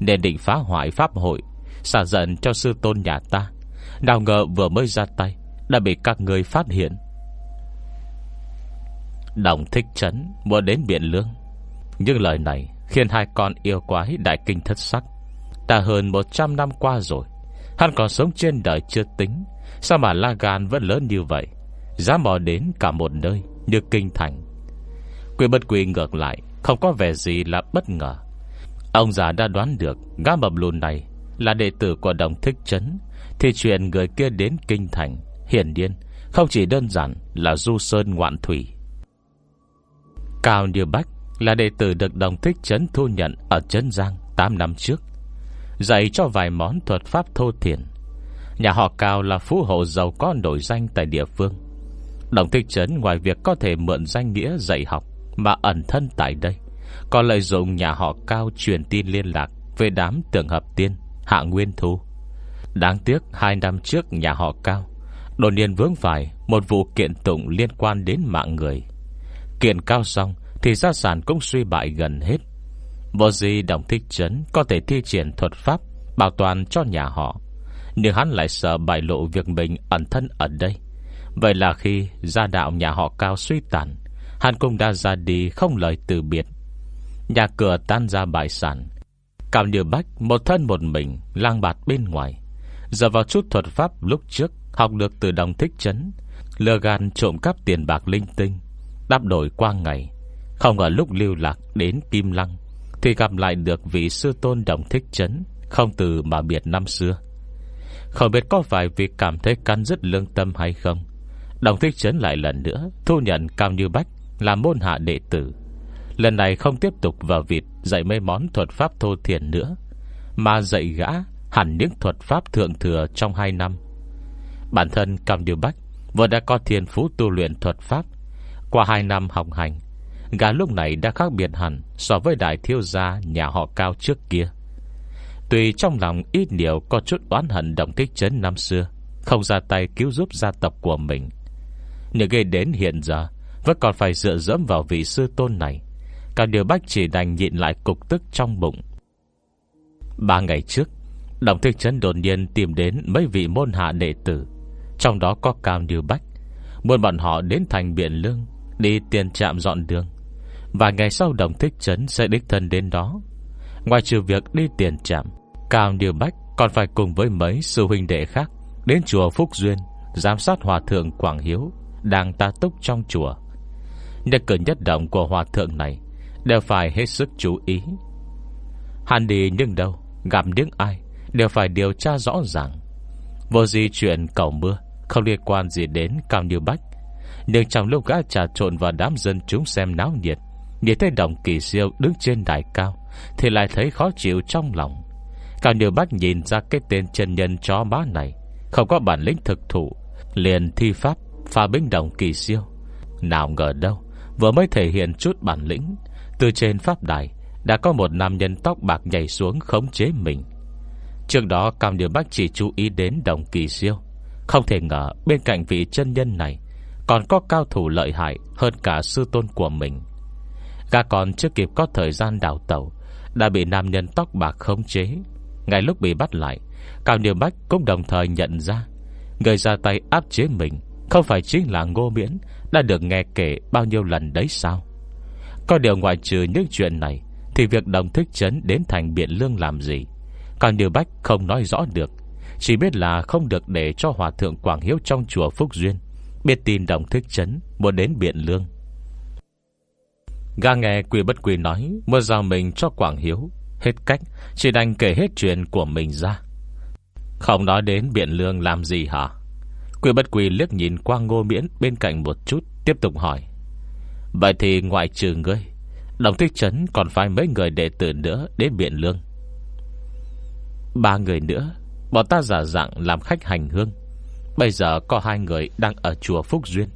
[SPEAKER 1] Nên định phá hoại pháp hội, Xả giận cho sư tôn nhà ta. Nào ngờ vừa mới ra tay, Đã bị các người phát hiện. Đồng thích trấn Muốn đến biển lương, Nhưng lời này khiến hai con yêu quái Đại kinh thất sắc. Ta hơn 100 năm qua rồi, Hắn còn sống trên đời chưa tính. Sao mà la gan vẫn lớn như vậy? Dám mò đến cả một nơi Như kinh thành quy bất quy ngược lại, Không có vẻ gì là bất ngờ. Ông già đã đoán được Gã mập lùn này là đệ tử của đồng thích chấn, Thì chuyện người kia đến kinh thành, Hiển điên Không chỉ đơn giản là du sơn ngoạn thủy. Cao Như Bách Là đệ tử được đồng thích chấn thu nhận Ở Trấn Giang 8 năm trước, Dạy cho vài món thuật pháp thô thiền Nhà họ Cao là phú hộ giàu có nổi danh tại địa phương. Đồng thích chấn ngoài việc có thể mượn danh nghĩa dạy học mà ẩn thân tại đây. Còn lợi dụng nhà họ Cao truyền tin liên lạc Về đám tưởng hợp tiên, Hạ Nguyên Thu. Đáng tiếc, hai năm trước nhà họ Cao, Đột nhiên vướng phải Một vụ kiện tụng liên quan đến mạng người. Kiện cao xong Thì gia sản cũng suy bại gần hết. Vô gì đồng thích chấn Có thể thi triển thuật pháp Bảo toàn cho nhà họ, Nhưng hắn lại sợ bại lộ việc mình ẩn thân ở đây. Vậy là khi gia đạo nhà họ cao suy tàn Hắn cũng đã ra đi không lời từ biệt. Nhà cửa tan ra bại sản Cao như bách một thân một mình Lang bạt bên ngoài. Giờ vào chút thuật pháp lúc trước, Học được từ đồng thích chấn. Lừa gan trộm cắp tiền bạc linh tinh, Đáp đổi qua ngày. Không ở lúc lưu lạc đến Kim Lăng, Thì gặp lại được vị sư tôn đồng thích chấn, Không từ mà biệt năm xưa. Không biết có phải vì cảm thấy căn dứt lương tâm hay không, Đồng thích chấn lại lần nữa Thu nhận Cao Như Bách làm môn hạ đệ tử. Lần này không tiếp tục vào vịt Dạy mấy món thuật pháp thô thiền nữa, Mà dạy gã hẳn những thuật pháp thượng thừa trong hai năm. Bản thân Cam Điều Bách Vừa đã có thiên phú tu luyện thuật pháp. Qua hai năm học hành, Gã lúc này đã khác biệt hẳn So với đại thiêu gia nhà họ cao trước kia. Tùy trong lòng ít nhiều Có chút oán hận động kích chấn năm xưa, Không ra tay cứu giúp gia tộc của mình, Nhưng gây đến hiện giờ vẫn còn phải dựa dẫm vào vị sư tôn này. Cả điều bách chỉ đành nhịn lại cục tức trong bụng. Ba ngày trước, Đồng Thích Trấn đột nhiên tìm đến Mấy vị môn hạ đệ tử. Trong đó có Cao điều Bách, Muốn bọn họ đến thành Biện Lương, Đi tiền trạm dọn đường. Và ngày sau Đồng Thích Trấn sẽ đích thân đến đó. Ngoài trừ việc đi tiền trạm Cao điều Bách còn phải cùng với mấy sư huynh đệ khác Đến chùa Phúc Duyên, Giám sát Hòa Thượng Quảng Hiếu Đang ta túc trong chùa. Nhất cử nhất động của Hòa Thượng này Đều phải hết sức chú ý. Hàn đi nhưng đâu, Gặp những ai Đều phải điều tra rõ ràng. Vô gì chuyện cầu mưa, Không liên quan gì đến Cao Như Bách. Nhưng trong lúc gã trà trộn vào đám dân chúng xem náo nhiệt, Nhìn thấy đồng kỳ siêu đứng trên đài cao Thì lại thấy khó chịu trong lòng. Cao Như Bách nhìn ra cái tên chân nhân chó má này, Không có bản lĩnh thực thụ, Liền thi pháp Pha binh đồng kỳ siêu. Nào ngờ đâu Vừa mới thể hiện chút bản lĩnh. Từ trên pháp đài, Đã có một nam nhân tóc bạc nhảy xuống khống chế mình. Trước đó, Cao Điều Bách chỉ chú ý đến đồng kỳ siêu. Không thể ngờ, bên cạnh vị chân nhân này, Còn có cao thủ lợi hại Hơn cả sư tôn của mình. Gà còn chưa kịp có thời gian đào tẩu, Đã bị nam nhân tóc bạc khống chế. Ngay lúc bị bắt lại, Cao Điều Bách cũng đồng thời nhận ra, Người ra tay áp chế mình Không phải chính là Ngô Miễn đã được nghe kể bao nhiêu lần đấy sao? Có điều ngoại trừ những chuyện này, Thì việc đồng thích chấn đến thành Biện Lương làm gì? Còn Điều Bách không nói rõ được. Chỉ biết là không được để cho Hòa Thượng Quảng Hiếu trong chùa Phúc Duyên Biết tin đồng thích chấn Muốn đến Biện Lương. Ga nghe quỳ bất quỳ nói, Mua giao mình cho Quảng Hiếu. Hết cách, Chỉ đành kể hết chuyện của mình ra. Không nói đến biện lương làm gì hả? Quỷ bất quỷ liếc nhìn qua ngô miễn Bên cạnh một chút, Tiếp tục hỏi. Vậy thì ngoại trừ ngươi, Đồng thích trấn còn phải mấy người đệ tử nữa Đến biện lương? Ba người nữa, Bọn ta giả dạng làm khách hành hương. Bây giờ có hai người đang ở chùa Phúc Duyên.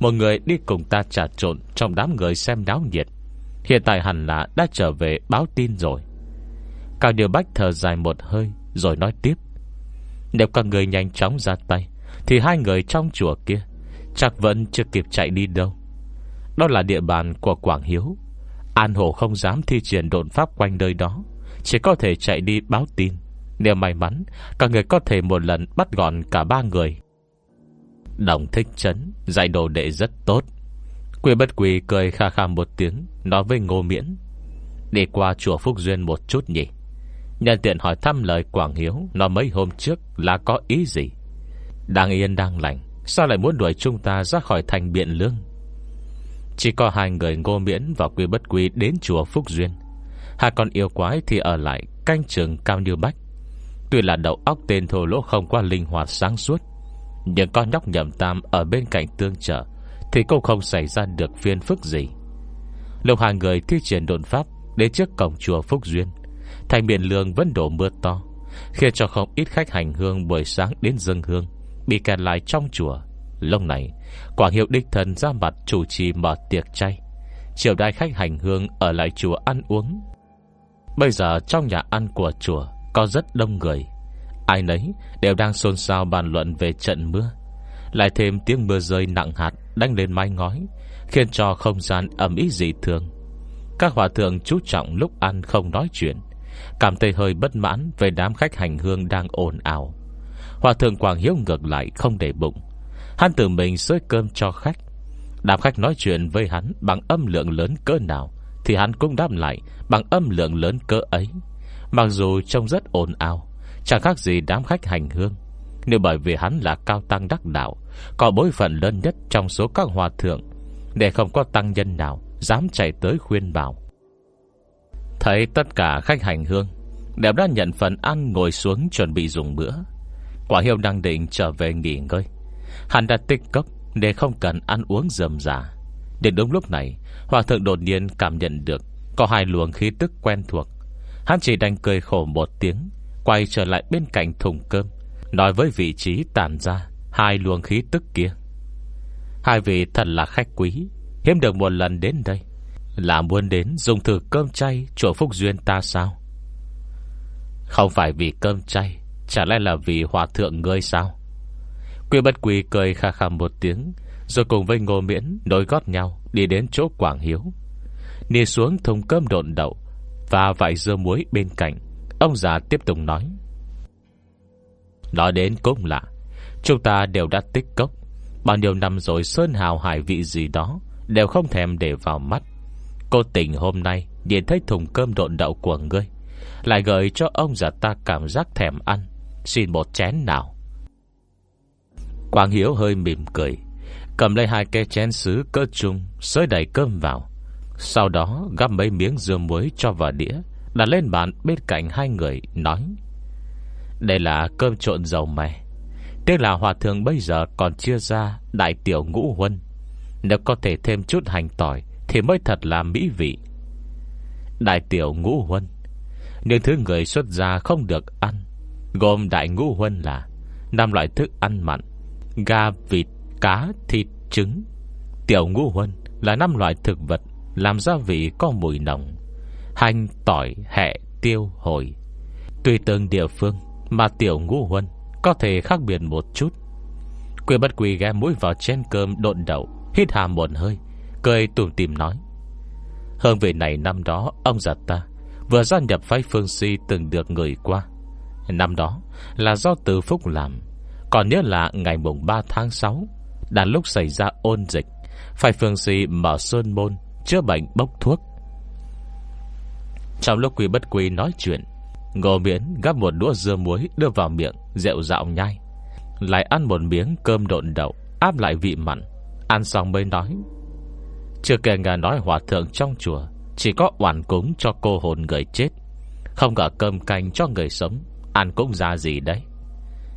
[SPEAKER 1] Một người đi cùng ta trà trộn Trong đám người xem đáo nhiệt. Hiện tại hẳn là đã trở về báo tin rồi. Cao Điều Bách thở dài một hơi, Rồi nói tiếp. Nếu các người nhanh chóng ra tay thì hai người trong chùa kia Chắc vẫn chưa kịp chạy đi đâu. Đó là địa bàn của Quảng Hiếu. An Hồ không dám thi triển độn pháp quanh nơi đó, Chỉ có thể chạy đi báo tin. Nếu may mắn, Cả người có thể một lần bắt gọn cả ba người. Đồng thích chấn Dạy đồ đệ rất tốt. Quỷ bất quỷ cười kha kha một tiếng, Nói với ngô miễn, Đi qua chùa Phúc Duyên một chút nhỉ? Nhân tiện hỏi thăm lời Quảng Hiếu, Nó mấy hôm trước là có ý gì? Đang yên, đang lành, Sao lại muốn đuổi chúng ta ra khỏi thành biện lương? Chỉ có hai người ngô miễn Và quy bất quy đến chùa Phúc Duyên. Hai con yêu quái thì ở lại Canh trường cao như bách. Tuy là đầu óc tên thô lỗ không qua linh hoạt sáng suốt, Nhưng con nhóc nhậm tam Ở bên cạnh tương trợ Thì cũng không xảy ra được phiên phức gì. Lúc hai người thi triển đồn pháp Đến trước cổng chùa Phúc Duyên, Thành miền lương vẫn đổ mưa to, Khiến cho không ít khách hành hương buổi sáng đến dân hương. Bị kẹt lại trong chùa. Lúc này Quảng hiệu đích thần ra mặt chủ trì mở tiệc chay. Chiều đai khách hành hương Ở lại chùa ăn uống. Bây giờ trong nhà ăn của chùa Có rất đông người. Ai nấy đều đang xôn xao bàn luận về trận mưa. Lại thêm tiếng mưa rơi nặng hạt Đánh lên mái ngói, Khiến cho không gian ẩm ý dị thường. Các hòa thượng chú trọng lúc ăn không nói chuyện, Cảm thấy hơi bất mãn Về đám khách hành hương đang ồn ào. Hòa thượng Quảng Hiếu ngược lại không để bụng. Hắn tự mình xới cơm cho khách. Đám khách nói chuyện với hắn Bằng âm lượng lớn cỡ nào, Thì hắn cũng đáp lại Bằng âm lượng lớn cỡ ấy. Mặc dù trông rất ồn ào, Chẳng khác gì đám khách hành hương. Nếu bởi vì hắn là cao tăng đắc đạo, Có bối phận lớn nhất trong số các hòa thượng, Để không có tăng nhân nào Dám chạy tới khuyên bảo. Thấy tất cả khách hành hương Đều đã nhận phần ăn ngồi xuống chuẩn bị dùng bữa. Quả hiệu đang định trở về nghỉ ngơi. Hắn đã tích cốc Để không cần ăn uống dầm giả Đến đúng lúc này, Hòa thượng đột nhiên cảm nhận được Có hai luồng khí tức quen thuộc. Hắn chỉ đành cười khổ một tiếng, Quay trở lại bên cạnh thùng cơm, Nói với vị trí tàn ra Hai luồng khí tức kia. Hai vị thật là khách quý, Hiếm được một lần đến đây. Là muốn đến dùng thử cơm chay Chùa Phúc Duyên ta sao? Không phải vì cơm chay Chả lẽ là vì hòa thượng ngươi sao? Quy bất quỳ cười khà khà một tiếng, Rồi cùng với ngô miễn Nối gót nhau đi đến chỗ Quảng Hiếu. Nì xuống thùng cơm độn đậu Và vải dưa muối bên cạnh, Ông già tiếp tục nói. Nói đến cũng lạ, Chúng ta đều đã tích cốc. Bao nhiêu năm rồi Sơn Hào hải vị gì đó Đều không thèm để vào mắt. Cô tình hôm nay Nhìn thấy thùng cơm độn đậu của ngươi, Lại gợi cho ông già ta cảm giác thèm ăn. Xin một chén nào. Quang Hiếu hơi mỉm cười, Cầm lấy hai cái chén sứ cỡ chung Xới đầy cơm vào. Sau đó gắp mấy miếng dưa muối cho vào đĩa, Đặt lên bàn bên cạnh hai người, Nói, Đây là cơm trộn dầu mè. Tiếc là hòa thượng bây giờ còn chưa ra Đại tiểu ngũ huân. Nếu có thể thêm chút hành tỏi Thì mới thật là mỹ vị. Đại tiểu ngũ huân, những thứ người xuất gia không được ăn. Gồm đại ngũ huân là năm loại thức ăn mặn Gà, vịt, cá, thịt, trứng. Tiểu ngũ huân là năm loại thực vật Làm gia vị có mùi nồng Hành, tỏi, hẹ, tiêu, hồi. Tùy từng địa phương Mà tiểu ngũ huân Có thể khác biệt một chút. Quy bất quỳ ghé mũi vào chén cơm độn đậu Hít hà một hơi Cười tùm tìm nói Hương vị này năm đó Ông già ta Vừa gia nhập phái phương si từng được người qua. Năm đó là do từ phúc làm. Còn nhớ là ngày mùng 3 tháng 6 Đã lúc xảy ra ôn dịch, Phải phương si mở sơn môn Chữa bệnh bốc thuốc. Trong lúc quỳ bất quỳ nói chuyện, Ngô miễn gắp một đũa dưa muối Đưa vào miệng, rượu dạo nhai, Lại ăn một miếng cơm độn đậu, Áp lại vị mặn. Ăn xong mới nói, Chưa kể nghe nói hòa thượng trong chùa, Chỉ có oản cúng cho cô hồn người chết, Không cả cơm canh cho người sống. Ăn cũng ra gì đấy.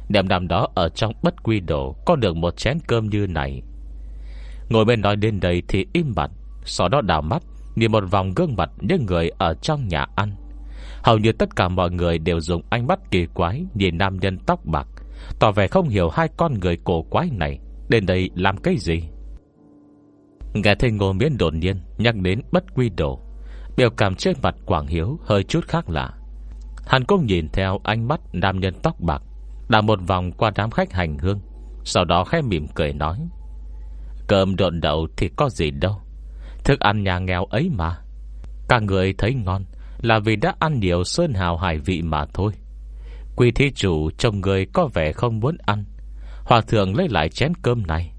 [SPEAKER 1] Niệm năm đó ở trong bất quy đồ, Có được một chén cơm như này. Ngồi bên nói đến đây thì im bặt, Sau đó đào mắt, Nhìn một vòng gương mặt những người ở trong nhà ăn. Hầu như tất cả mọi người đều dùng ánh mắt kỳ quái Nhìn nam nhân tóc bạc, Tỏ vẻ không hiểu hai con người cổ quái này Đến đây làm cái gì. Nghe thấy ngô miễn đột nhiên Nhắc đến bất quy đồ, Biểu cảm trên mặt Quảng Hiếu hơi chút khác lạ. Hàn cũng nhìn theo ánh mắt Nam nhân tóc bạc Đã một vòng qua đám khách hành hương, Sau đó khẽ mỉm cười nói, Cơm độn đậu thì có gì đâu, Thức ăn nhà nghèo ấy mà. Cả người thấy ngon Là vì đã ăn nhiều sơn hào hải vị mà thôi. Quý thí chủ Trông người có vẻ không muốn ăn, Hòa thượng lấy lại chén cơm này.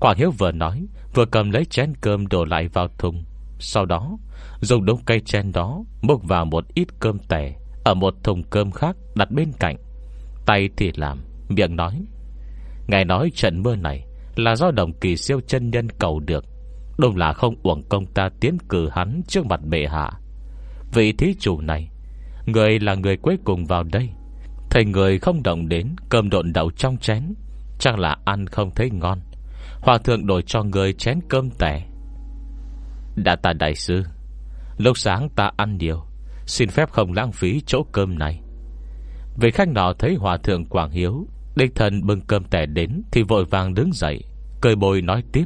[SPEAKER 1] Quảng Hiếu vừa nói, Vừa cầm lấy chén cơm đổ lại vào thùng, Sau đó Dùng đống cây chén đó Múc vào một ít cơm tẻ ở một thùng cơm khác đặt bên cạnh. Tay thì làm, Miệng nói. Ngài nói trận mưa này Là do đồng kỳ siêu chân nhân cầu được. Đúng là không uổng công ta tiến cử hắn Trước mặt bệ hạ. Vị thí chủ này, Người là người cuối cùng vào đây. Thầy người không động đến, Cơm độn đậu trong chén, Chắc là ăn không thấy ngon. Hòa thượng đổi cho người chén cơm tẻ. Đã ta đại sư, Lúc sáng ta ăn nhiều Xin phép không lãng phí chỗ cơm này. Vị khách nọ thấy hòa thượng Quảng Hiếu Địch thần bưng cơm tẻ đến Thì vội vàng đứng dậy, Cười bồi nói tiếp.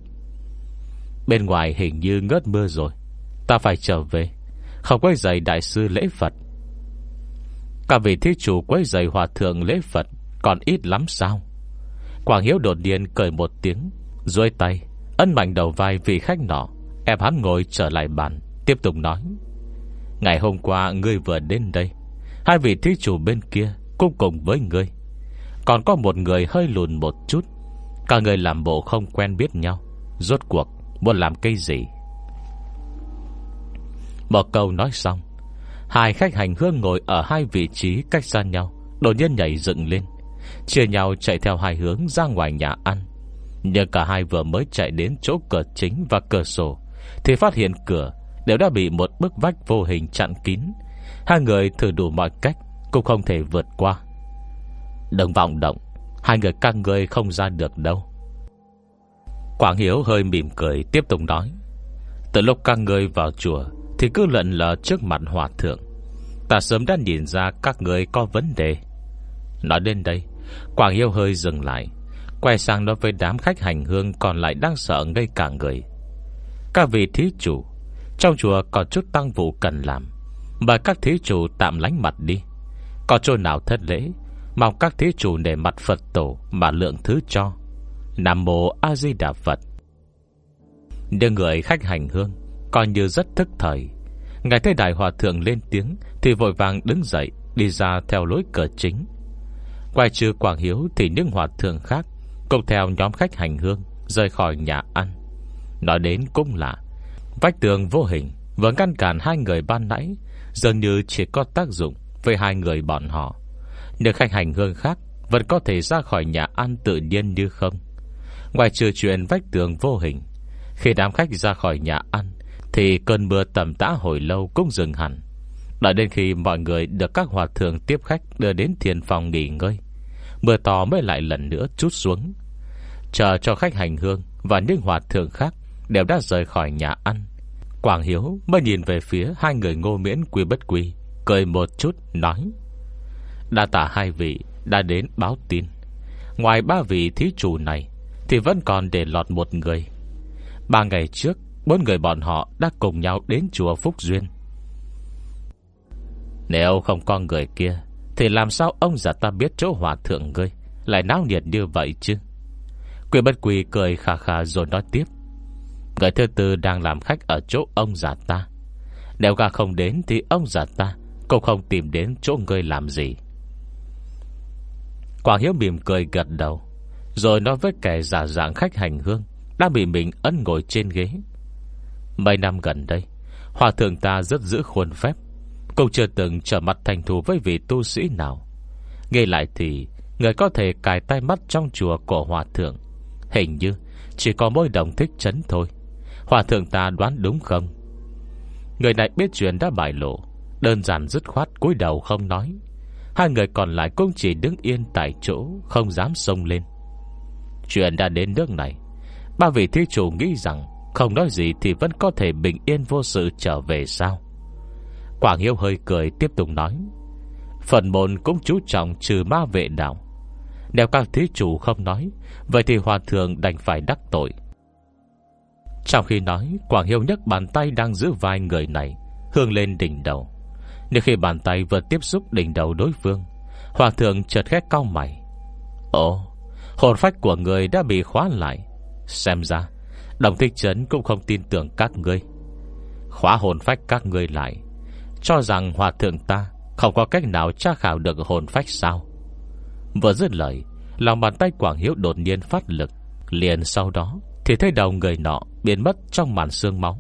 [SPEAKER 1] Bên ngoài hình như ngớt mưa rồi, Ta phải trở về, Không quay dậy đại sư lễ Phật. Cả vị thí chủ quấy giày hòa thượng lễ Phật Còn ít lắm sao? Quảng Hiếu đột nhiên cười một tiếng Rồi tay Ân mạnh đầu vai vị khách nọ Em hắn ngồi trở lại bàn, Tiếp tục nói. Ngày hôm qua ngươi vừa đến đây. Hai vị thí chủ bên kia Cũng cùng với ngươi. Còn có một người hơi lùn một chút. Cả người làm bộ không quen biết nhau. Rốt cuộc, muốn làm cái gì? Một câu nói xong, Hai khách hành hương ngồi ở hai vị trí cách xa nhau, Đột nhiên nhảy dựng lên. Chia nhau chạy theo hai hướng ra ngoài nhà ăn. Nhưng cả hai vừa mới chạy đến chỗ cửa chính và cửa sổ, Thì phát hiện cửa Đều đã bị một bức vách vô hình chặn kín. Hai người thử đủ mọi cách, Cũng không thể vượt qua. Đừng vọng động, Hai người các người không ra được đâu. Quảng Hiếu hơi mỉm cười, Tiếp tục nói. Từ lúc các người vào chùa, Thì cứ lận lờ trước mặt hòa thượng. Ta sớm đã nhìn ra các người có vấn đề. Nói đến đây, Quảng Hiếu hơi dừng lại, Quay sang nói với đám khách hành hương Còn lại đang sợ ngây cả người. Các vị thí chủ trong chùa còn chút tăng vụ cần làm. Mời các thí chủ tạm lánh mặt đi. Có chỗ nào thất lễ, Mong các thí chủ để mặt Phật tổ Mà lượng thứ cho. Nam Mô A Di Đà Phật. Nhưng người khách hành hương, Coi như rất thức thời. Ngài thấy đại hòa thượng lên tiếng Thì vội vàng đứng dậy, Đi ra theo lối cửa chính. Quay trừ Quảng Hiếu Thì những hòa thượng khác Cùng theo nhóm khách hành hương Rời khỏi nhà ăn. Nói đến cũng lạ Vách tường vô hình Vừa ngăn cản hai người ban nãy, Dường như chỉ có tác dụng Với hai người bọn họ. Nhưng khách hành hương khác, Vẫn có thể ra khỏi nhà ăn tự nhiên như không. Ngoài trừ chuyện vách tường vô hình, Khi đám khách ra khỏi nhà ăn, Thì cơn mưa tầm tã hồi lâu cũng dừng hẳn. Đợi đến khi mọi người được các hòa thượng tiếp khách đưa đến thiền phòng nghỉ ngơi, Mưa to mới lại lần nữa chút xuống. Chờ cho khách hành hương Và những hòa thượng khác Đều đã rời khỏi nhà ăn Quảng Hiếu mới nhìn về phía Hai người ngô miễn quy bất quy, Cười một chút, nói. Đa tả hai vị đã đến báo tin. Ngoài ba vị thí chủ này, Thì vẫn còn để lọt một người. Ba ngày trước, Bốn người bọn họ đã cùng nhau đến chùa Phúc Duyên. Nếu không có người kia, Thì làm sao ông già ta biết chỗ hòa thượng ngươi Lại náo nhiệt như vậy chứ? Quy bất Quy cười khà khà rồi nói tiếp. Người thứ tư đang làm khách ở chỗ ông già ta. Nếu gà không đến Thì ông già ta Cũng không tìm đến chỗ ngươi làm gì. Quảng Hiếu mỉm cười gật đầu, Rồi nói với kẻ giả dạng khách hành hương Đang bị mình ấn ngồi trên ghế. Mấy năm gần đây, Hòa thượng ta rất giữ khuôn phép, Cũng chưa từng trở mặt thành thù Với vị tu sĩ nào. Nghe lại thì, Người có thể cài tay mắt trong chùa của hòa thượng, Hình như Chỉ có môi đồng thích chấn thôi. Hòa thượng ta đoán đúng không? Người này biết chuyện đã bại lộ, Đơn giản dứt khoát cúi đầu không nói. Hai người còn lại cũng chỉ đứng yên tại chỗ, Không dám sông lên. Chuyện đã đến nước này, Ba vị thí chủ nghĩ rằng Không nói gì thì vẫn có thể bình yên vô sự trở về sao? Quảng Hiếu hơi cười tiếp tục nói, Phần môn cũng chú trọng trừ ma vệ đạo. Nếu các thí chủ không nói, Vậy thì hòa thượng đành phải đắc tội. Trong khi nói, Quảng Hiếu nhấc bàn tay đang giữ vai người này Hương lên đỉnh đầu. Nhưng khi bàn tay vừa tiếp xúc đỉnh đầu đối phương, Hòa thượng chợt khét cao mày. Ồ, Hồn phách của người đã bị khóa lại. Xem ra, Đồng thích trấn cũng không tin tưởng các ngươi. Khóa hồn phách các ngươi lại, Cho rằng hòa thượng ta Không có cách nào tra khảo được hồn phách sao? Vừa dứt lời, Lòng bàn tay Quảng Hiếu đột nhiên phát lực. Liền sau đó, Thì thấy đầu người nọ biến mất trong màn sương máu.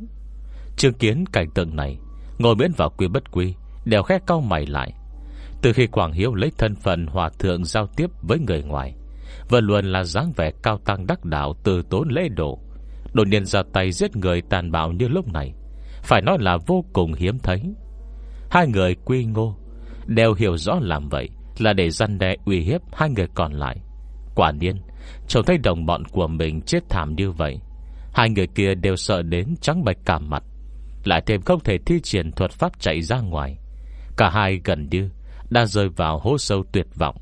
[SPEAKER 1] Chứng kiến cảnh tượng này Ngồi miễn vào quy bất quy Đều khét cau mày lại. Từ khi Quảng Hiếu lấy thân phận hòa thượng giao tiếp với người ngoài, Vẫn luôn là dáng vẻ cao tăng đắc đạo Từ tốn lễ độ. Đột nhiên ra tay giết người tàn bạo như lúc này, Phải nói là vô cùng hiếm thấy. Hai người quy ngô Đều hiểu rõ làm vậy Là để răn đe uy hiếp hai người còn lại. Quả nhiên, Trông thấy đồng bọn của mình chết thảm như vậy Hai người kia đều sợ đến trắng bạch cả mặt, Lại thêm không thể thi triển thuật pháp chạy ra ngoài. Cả hai gần như Đã rơi vào hố sâu tuyệt vọng.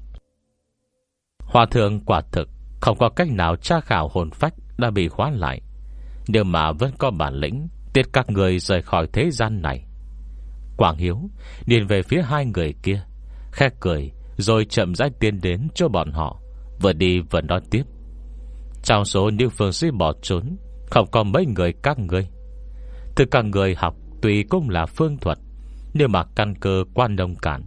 [SPEAKER 1] Hòa thượng quả thực Không có cách nào tra khảo hồn phách Đã bị khóa lại. Nhưng mà vẫn có bản lĩnh, Tiết các người rời khỏi thế gian này. Quảng Hiếu Nhìn về phía hai người kia Khét cười, Rồi chậm rãi tiến đến cho bọn họ, Vừa đi vừa nói tiếp. Trong số những phương sĩ bỏ trốn không có mấy người các ngươi. Từ các người học, Tùy cũng là phương thuật, Nhưng mà căn cơ quan đồng cản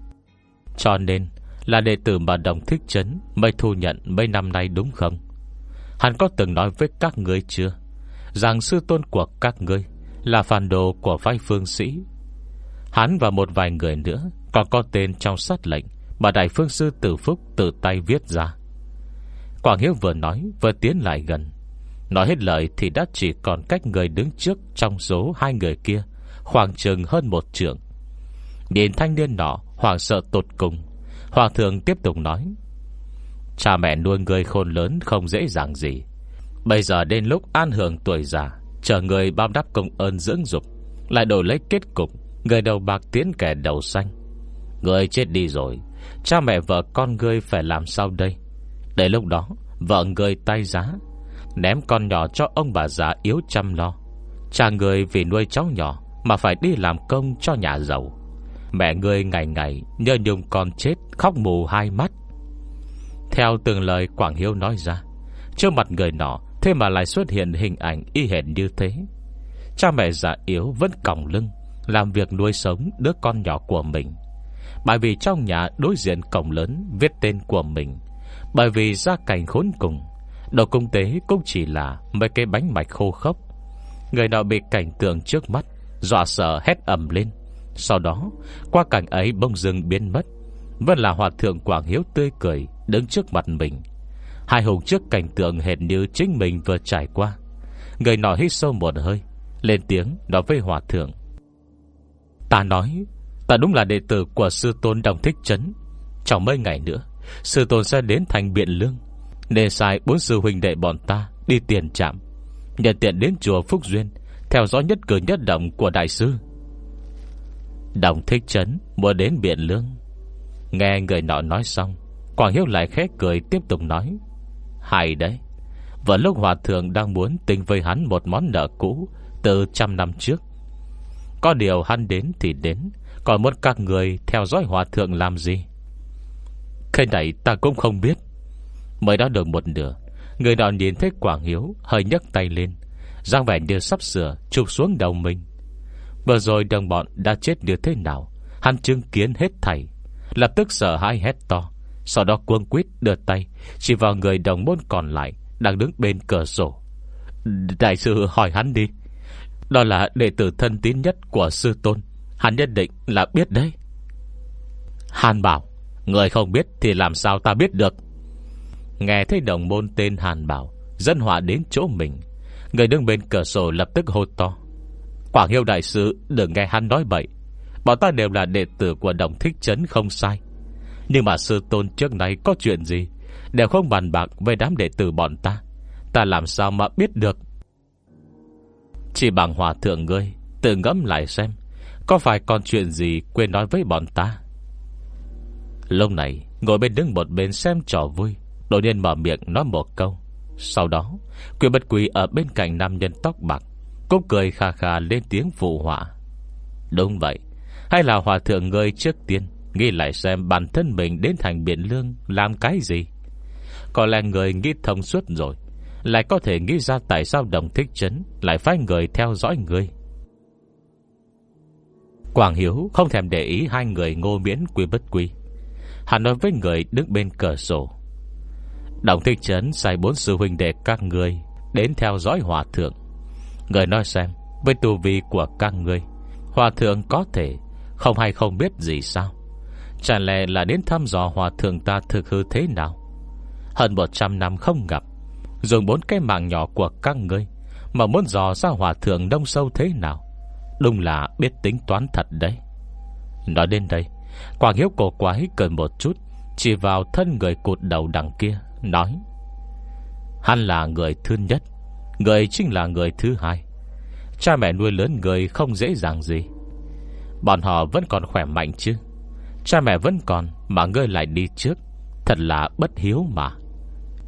[SPEAKER 1] Cho nên là đệ tử mà đồng thích chấn Mới thu nhận mấy năm nay đúng không? Hắn có từng nói với các ngươi chưa? Rằng sư tôn của các ngươi Là phản đồ của vai phương sĩ. Hắn và một vài người nữa Còn có tên trong sát lệnh Mà Đại Phương Sư Tử Phúc tự tay viết ra. Quảng Hiếu vừa nói, Vừa tiến lại gần. Nói hết lời thì đã chỉ còn cách người đứng trước Trong số hai người kia, Khoảng chừng hơn một trượng. Nhìn thanh niên nọ Hoàng sợ tột cùng. Hoàng thượng tiếp tục nói, Cha mẹ nuôi người khôn lớn không dễ dàng gì. Bây giờ đến lúc an hưởng tuổi già, Chờ người bao đáp công ơn dưỡng dục, Lại đổi lấy kết cục, Người đầu bạc tiến kẻ đầu xanh. Người chết đi rồi, Cha mẹ vợ con ngươi phải làm sao đây? Để lúc đó, Vợ người tay giá Ném con nhỏ cho ông bà già yếu chăm lo. Cha người vì nuôi cháu nhỏ Mà phải đi làm công cho nhà giàu. Mẹ người ngày ngày Nhờ nhung con chết khóc mù hai mắt. Theo từng lời Quảng Hiếu nói ra, Trước mặt người nọ Thế mà lại xuất hiện hình ảnh y hệt như thế. Cha mẹ già yếu vẫn còng lưng, Làm việc nuôi sống đứa con nhỏ của mình. Bởi vì trong nhà đối diện cổng lớn Viết tên của mình, Bởi vì gia cảnh khốn cùng Đầu cung tế cũng chỉ là Mấy cái bánh mạch khô khốc. Người nào bị cảnh tượng trước mắt, Dọa sợ hét ầm lên. Sau đó, qua cảnh ấy bông rừng biến mất. Vẫn là hòa thượng Quảng Hiếu tươi cười, Đứng trước mặt mình. Hai hùng trước cảnh tượng hệt như chính mình vừa trải qua. Người nọ hít sâu một hơi, Lên tiếng nói với hòa thượng. Ta nói, Ta đúng là đệ tử của sư tôn đồng thích chấn. Trong mấy ngày nữa, Sư tôn sẽ đến thành biện lương. Nên sai bốn sư huynh đệ bọn ta Đi tiền trạm Nhận tiện đến chùa Phúc Duyên, Theo dõi nhất cử nhất động của đại sư. Đồng thích chấn Mua đến biện lương, Nghe người nọ nói xong Quảng Hiếu lại khét cười tiếp tục nói, Hay đấy và lúc hòa thượng đang muốn tình với hắn Một món nợ cũ Từ trăm năm trước, Có điều hắn đến thì đến, Còn muốn các người theo dõi hòa thượng làm gì? Cái này ta cũng không biết Mới đã được một nửa, Người đó nhìn thấy Quảng Hiếu, Hơi nhấc tay lên. Giang vẻ như sắp sửa, chụp xuống đầu mình. Vừa rồi đồng bọn đã chết như thế nào? Hắn chứng kiến hết thảy. Lập tức sợ hãi hét to. Sau đó quân quyết đưa tay, Chỉ vào người đồng môn còn lại, Đang đứng bên cửa sổ. Đại sư hỏi hắn đi. Đó là đệ tử thân tín nhất của sư tôn. Hắn nhất định là biết đấy. Hàn bảo, Người không biết thì làm sao ta biết được? Nghe thấy đồng môn tên Hàn bảo, Dân họa đến chỗ mình. Người đứng bên cửa sổ lập tức hô to. Quảng Hiêu Đại Sư đừng nghe hắn nói bậy. Bọn ta đều là đệ tử của đồng thích trấn không sai. Nhưng mà sư tôn trước nay có chuyện gì? Đều không bàn bạc với đám đệ tử bọn ta. Ta làm sao mà biết được? Chỉ bằng hòa thượng ngươi, Tự ngẫm lại xem, Có phải còn chuyện gì quên nói với bọn ta? Lúc này, Ngồi bên đứng một bên xem trò vui. Đột nhiên mở miệng nói một câu. Sau đó Quyền bất quỳ ở bên cạnh nam nhân tóc bạc, Cũng cười khà khà lên tiếng phụ họa. Đúng vậy, Hay là hòa thượng ngươi trước tiên, Nghĩ lại xem bản thân mình đến thành biển lương Làm cái gì? Có lẽ người nghĩ thông suốt rồi, Lại có thể nghĩ ra tại sao đồng thích chấn Lại phái người theo dõi người Quảng Hiếu không thèm để ý Hai người ngô miễn quy bất quy. Hắn nói với người đứng bên cửa sổ Đồng thích chấn sai bốn sư huynh đệ các người Đến theo dõi hòa thượng. Người nói xem, Với tu vi của các người Hòa thượng có thể Không hay không biết gì sao? Chẳng lẽ là đến thăm dò hòa thượng ta thực hư thế nào? Hơn 100 năm không gặp, Dùng bốn cái mạng nhỏ của các ngươi Mà muốn dò ra hòa thượng đông sâu thế nào? Đúng là biết tính toán thật đấy. Nói đến đây Quảng Hiếu cổ quái cười một chút, Chỉ vào thân người cụt đầu đằng kia. Nói, Hắn là người thứ nhất, Người chính là người thứ hai. Cha mẹ nuôi lớn người không dễ dàng gì. Bọn họ vẫn còn khỏe mạnh chứ. Cha mẹ vẫn còn Mà ngươi lại đi trước, Thật là bất hiếu mà.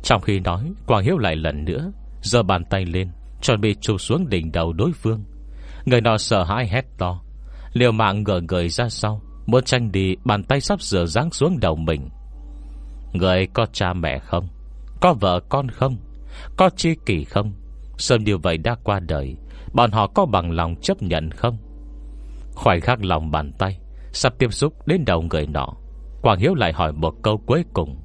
[SPEAKER 1] Trong khi nói, quang Hiếu lại lần nữa Giờ bàn tay lên, Chuẩn bị chụp xuống đỉnh đầu đối phương. Người nọ sợ hãi hét to, Liều mạng ngờ người ra sau, Muốn tranh đi bàn tay sắp sửa giáng xuống đầu mình. Người có cha mẹ không? Có vợ con không? Có chi kỷ không? Sớm điều vậy đã qua đời Bọn họ có bằng lòng chấp nhận không? Khoảnh khắc lòng bàn tay Sắp tiếp xúc đến đầu người nọ Quảng Hiếu lại hỏi một câu cuối cùng.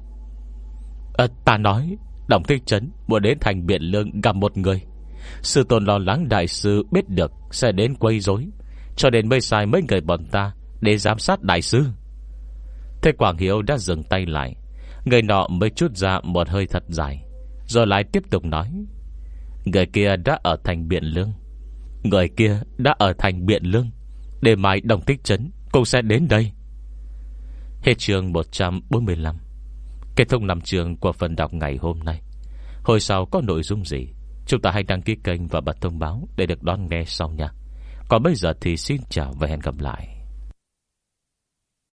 [SPEAKER 1] À, Ta nói Đồng Thích Trấn muốn đến thành Biện Lương gặp một người. Sư tôn lo lắng đại sư biết được Sẽ đến quấy rối Cho đến mới sai mấy người bọn ta Để giám sát đại sư. Thế Quảng Hiếu đã dừng tay lại Người nọ mới chút ra một hơi thật dài, Rồi lại tiếp tục nói. Người kia đã ở thành Biện Lương. Người kia đã ở thành Biện Lương. Để mai đồng tích chấn Cũng sẽ đến đây. Hết chương 145 Kết thúc năm chương của phần đọc ngày hôm nay. Hồi sau có nội dung gì, Chúng ta hãy đăng ký kênh và bật thông báo Để được đón nghe sau nha. Còn bây giờ thì xin chào và hẹn gặp lại.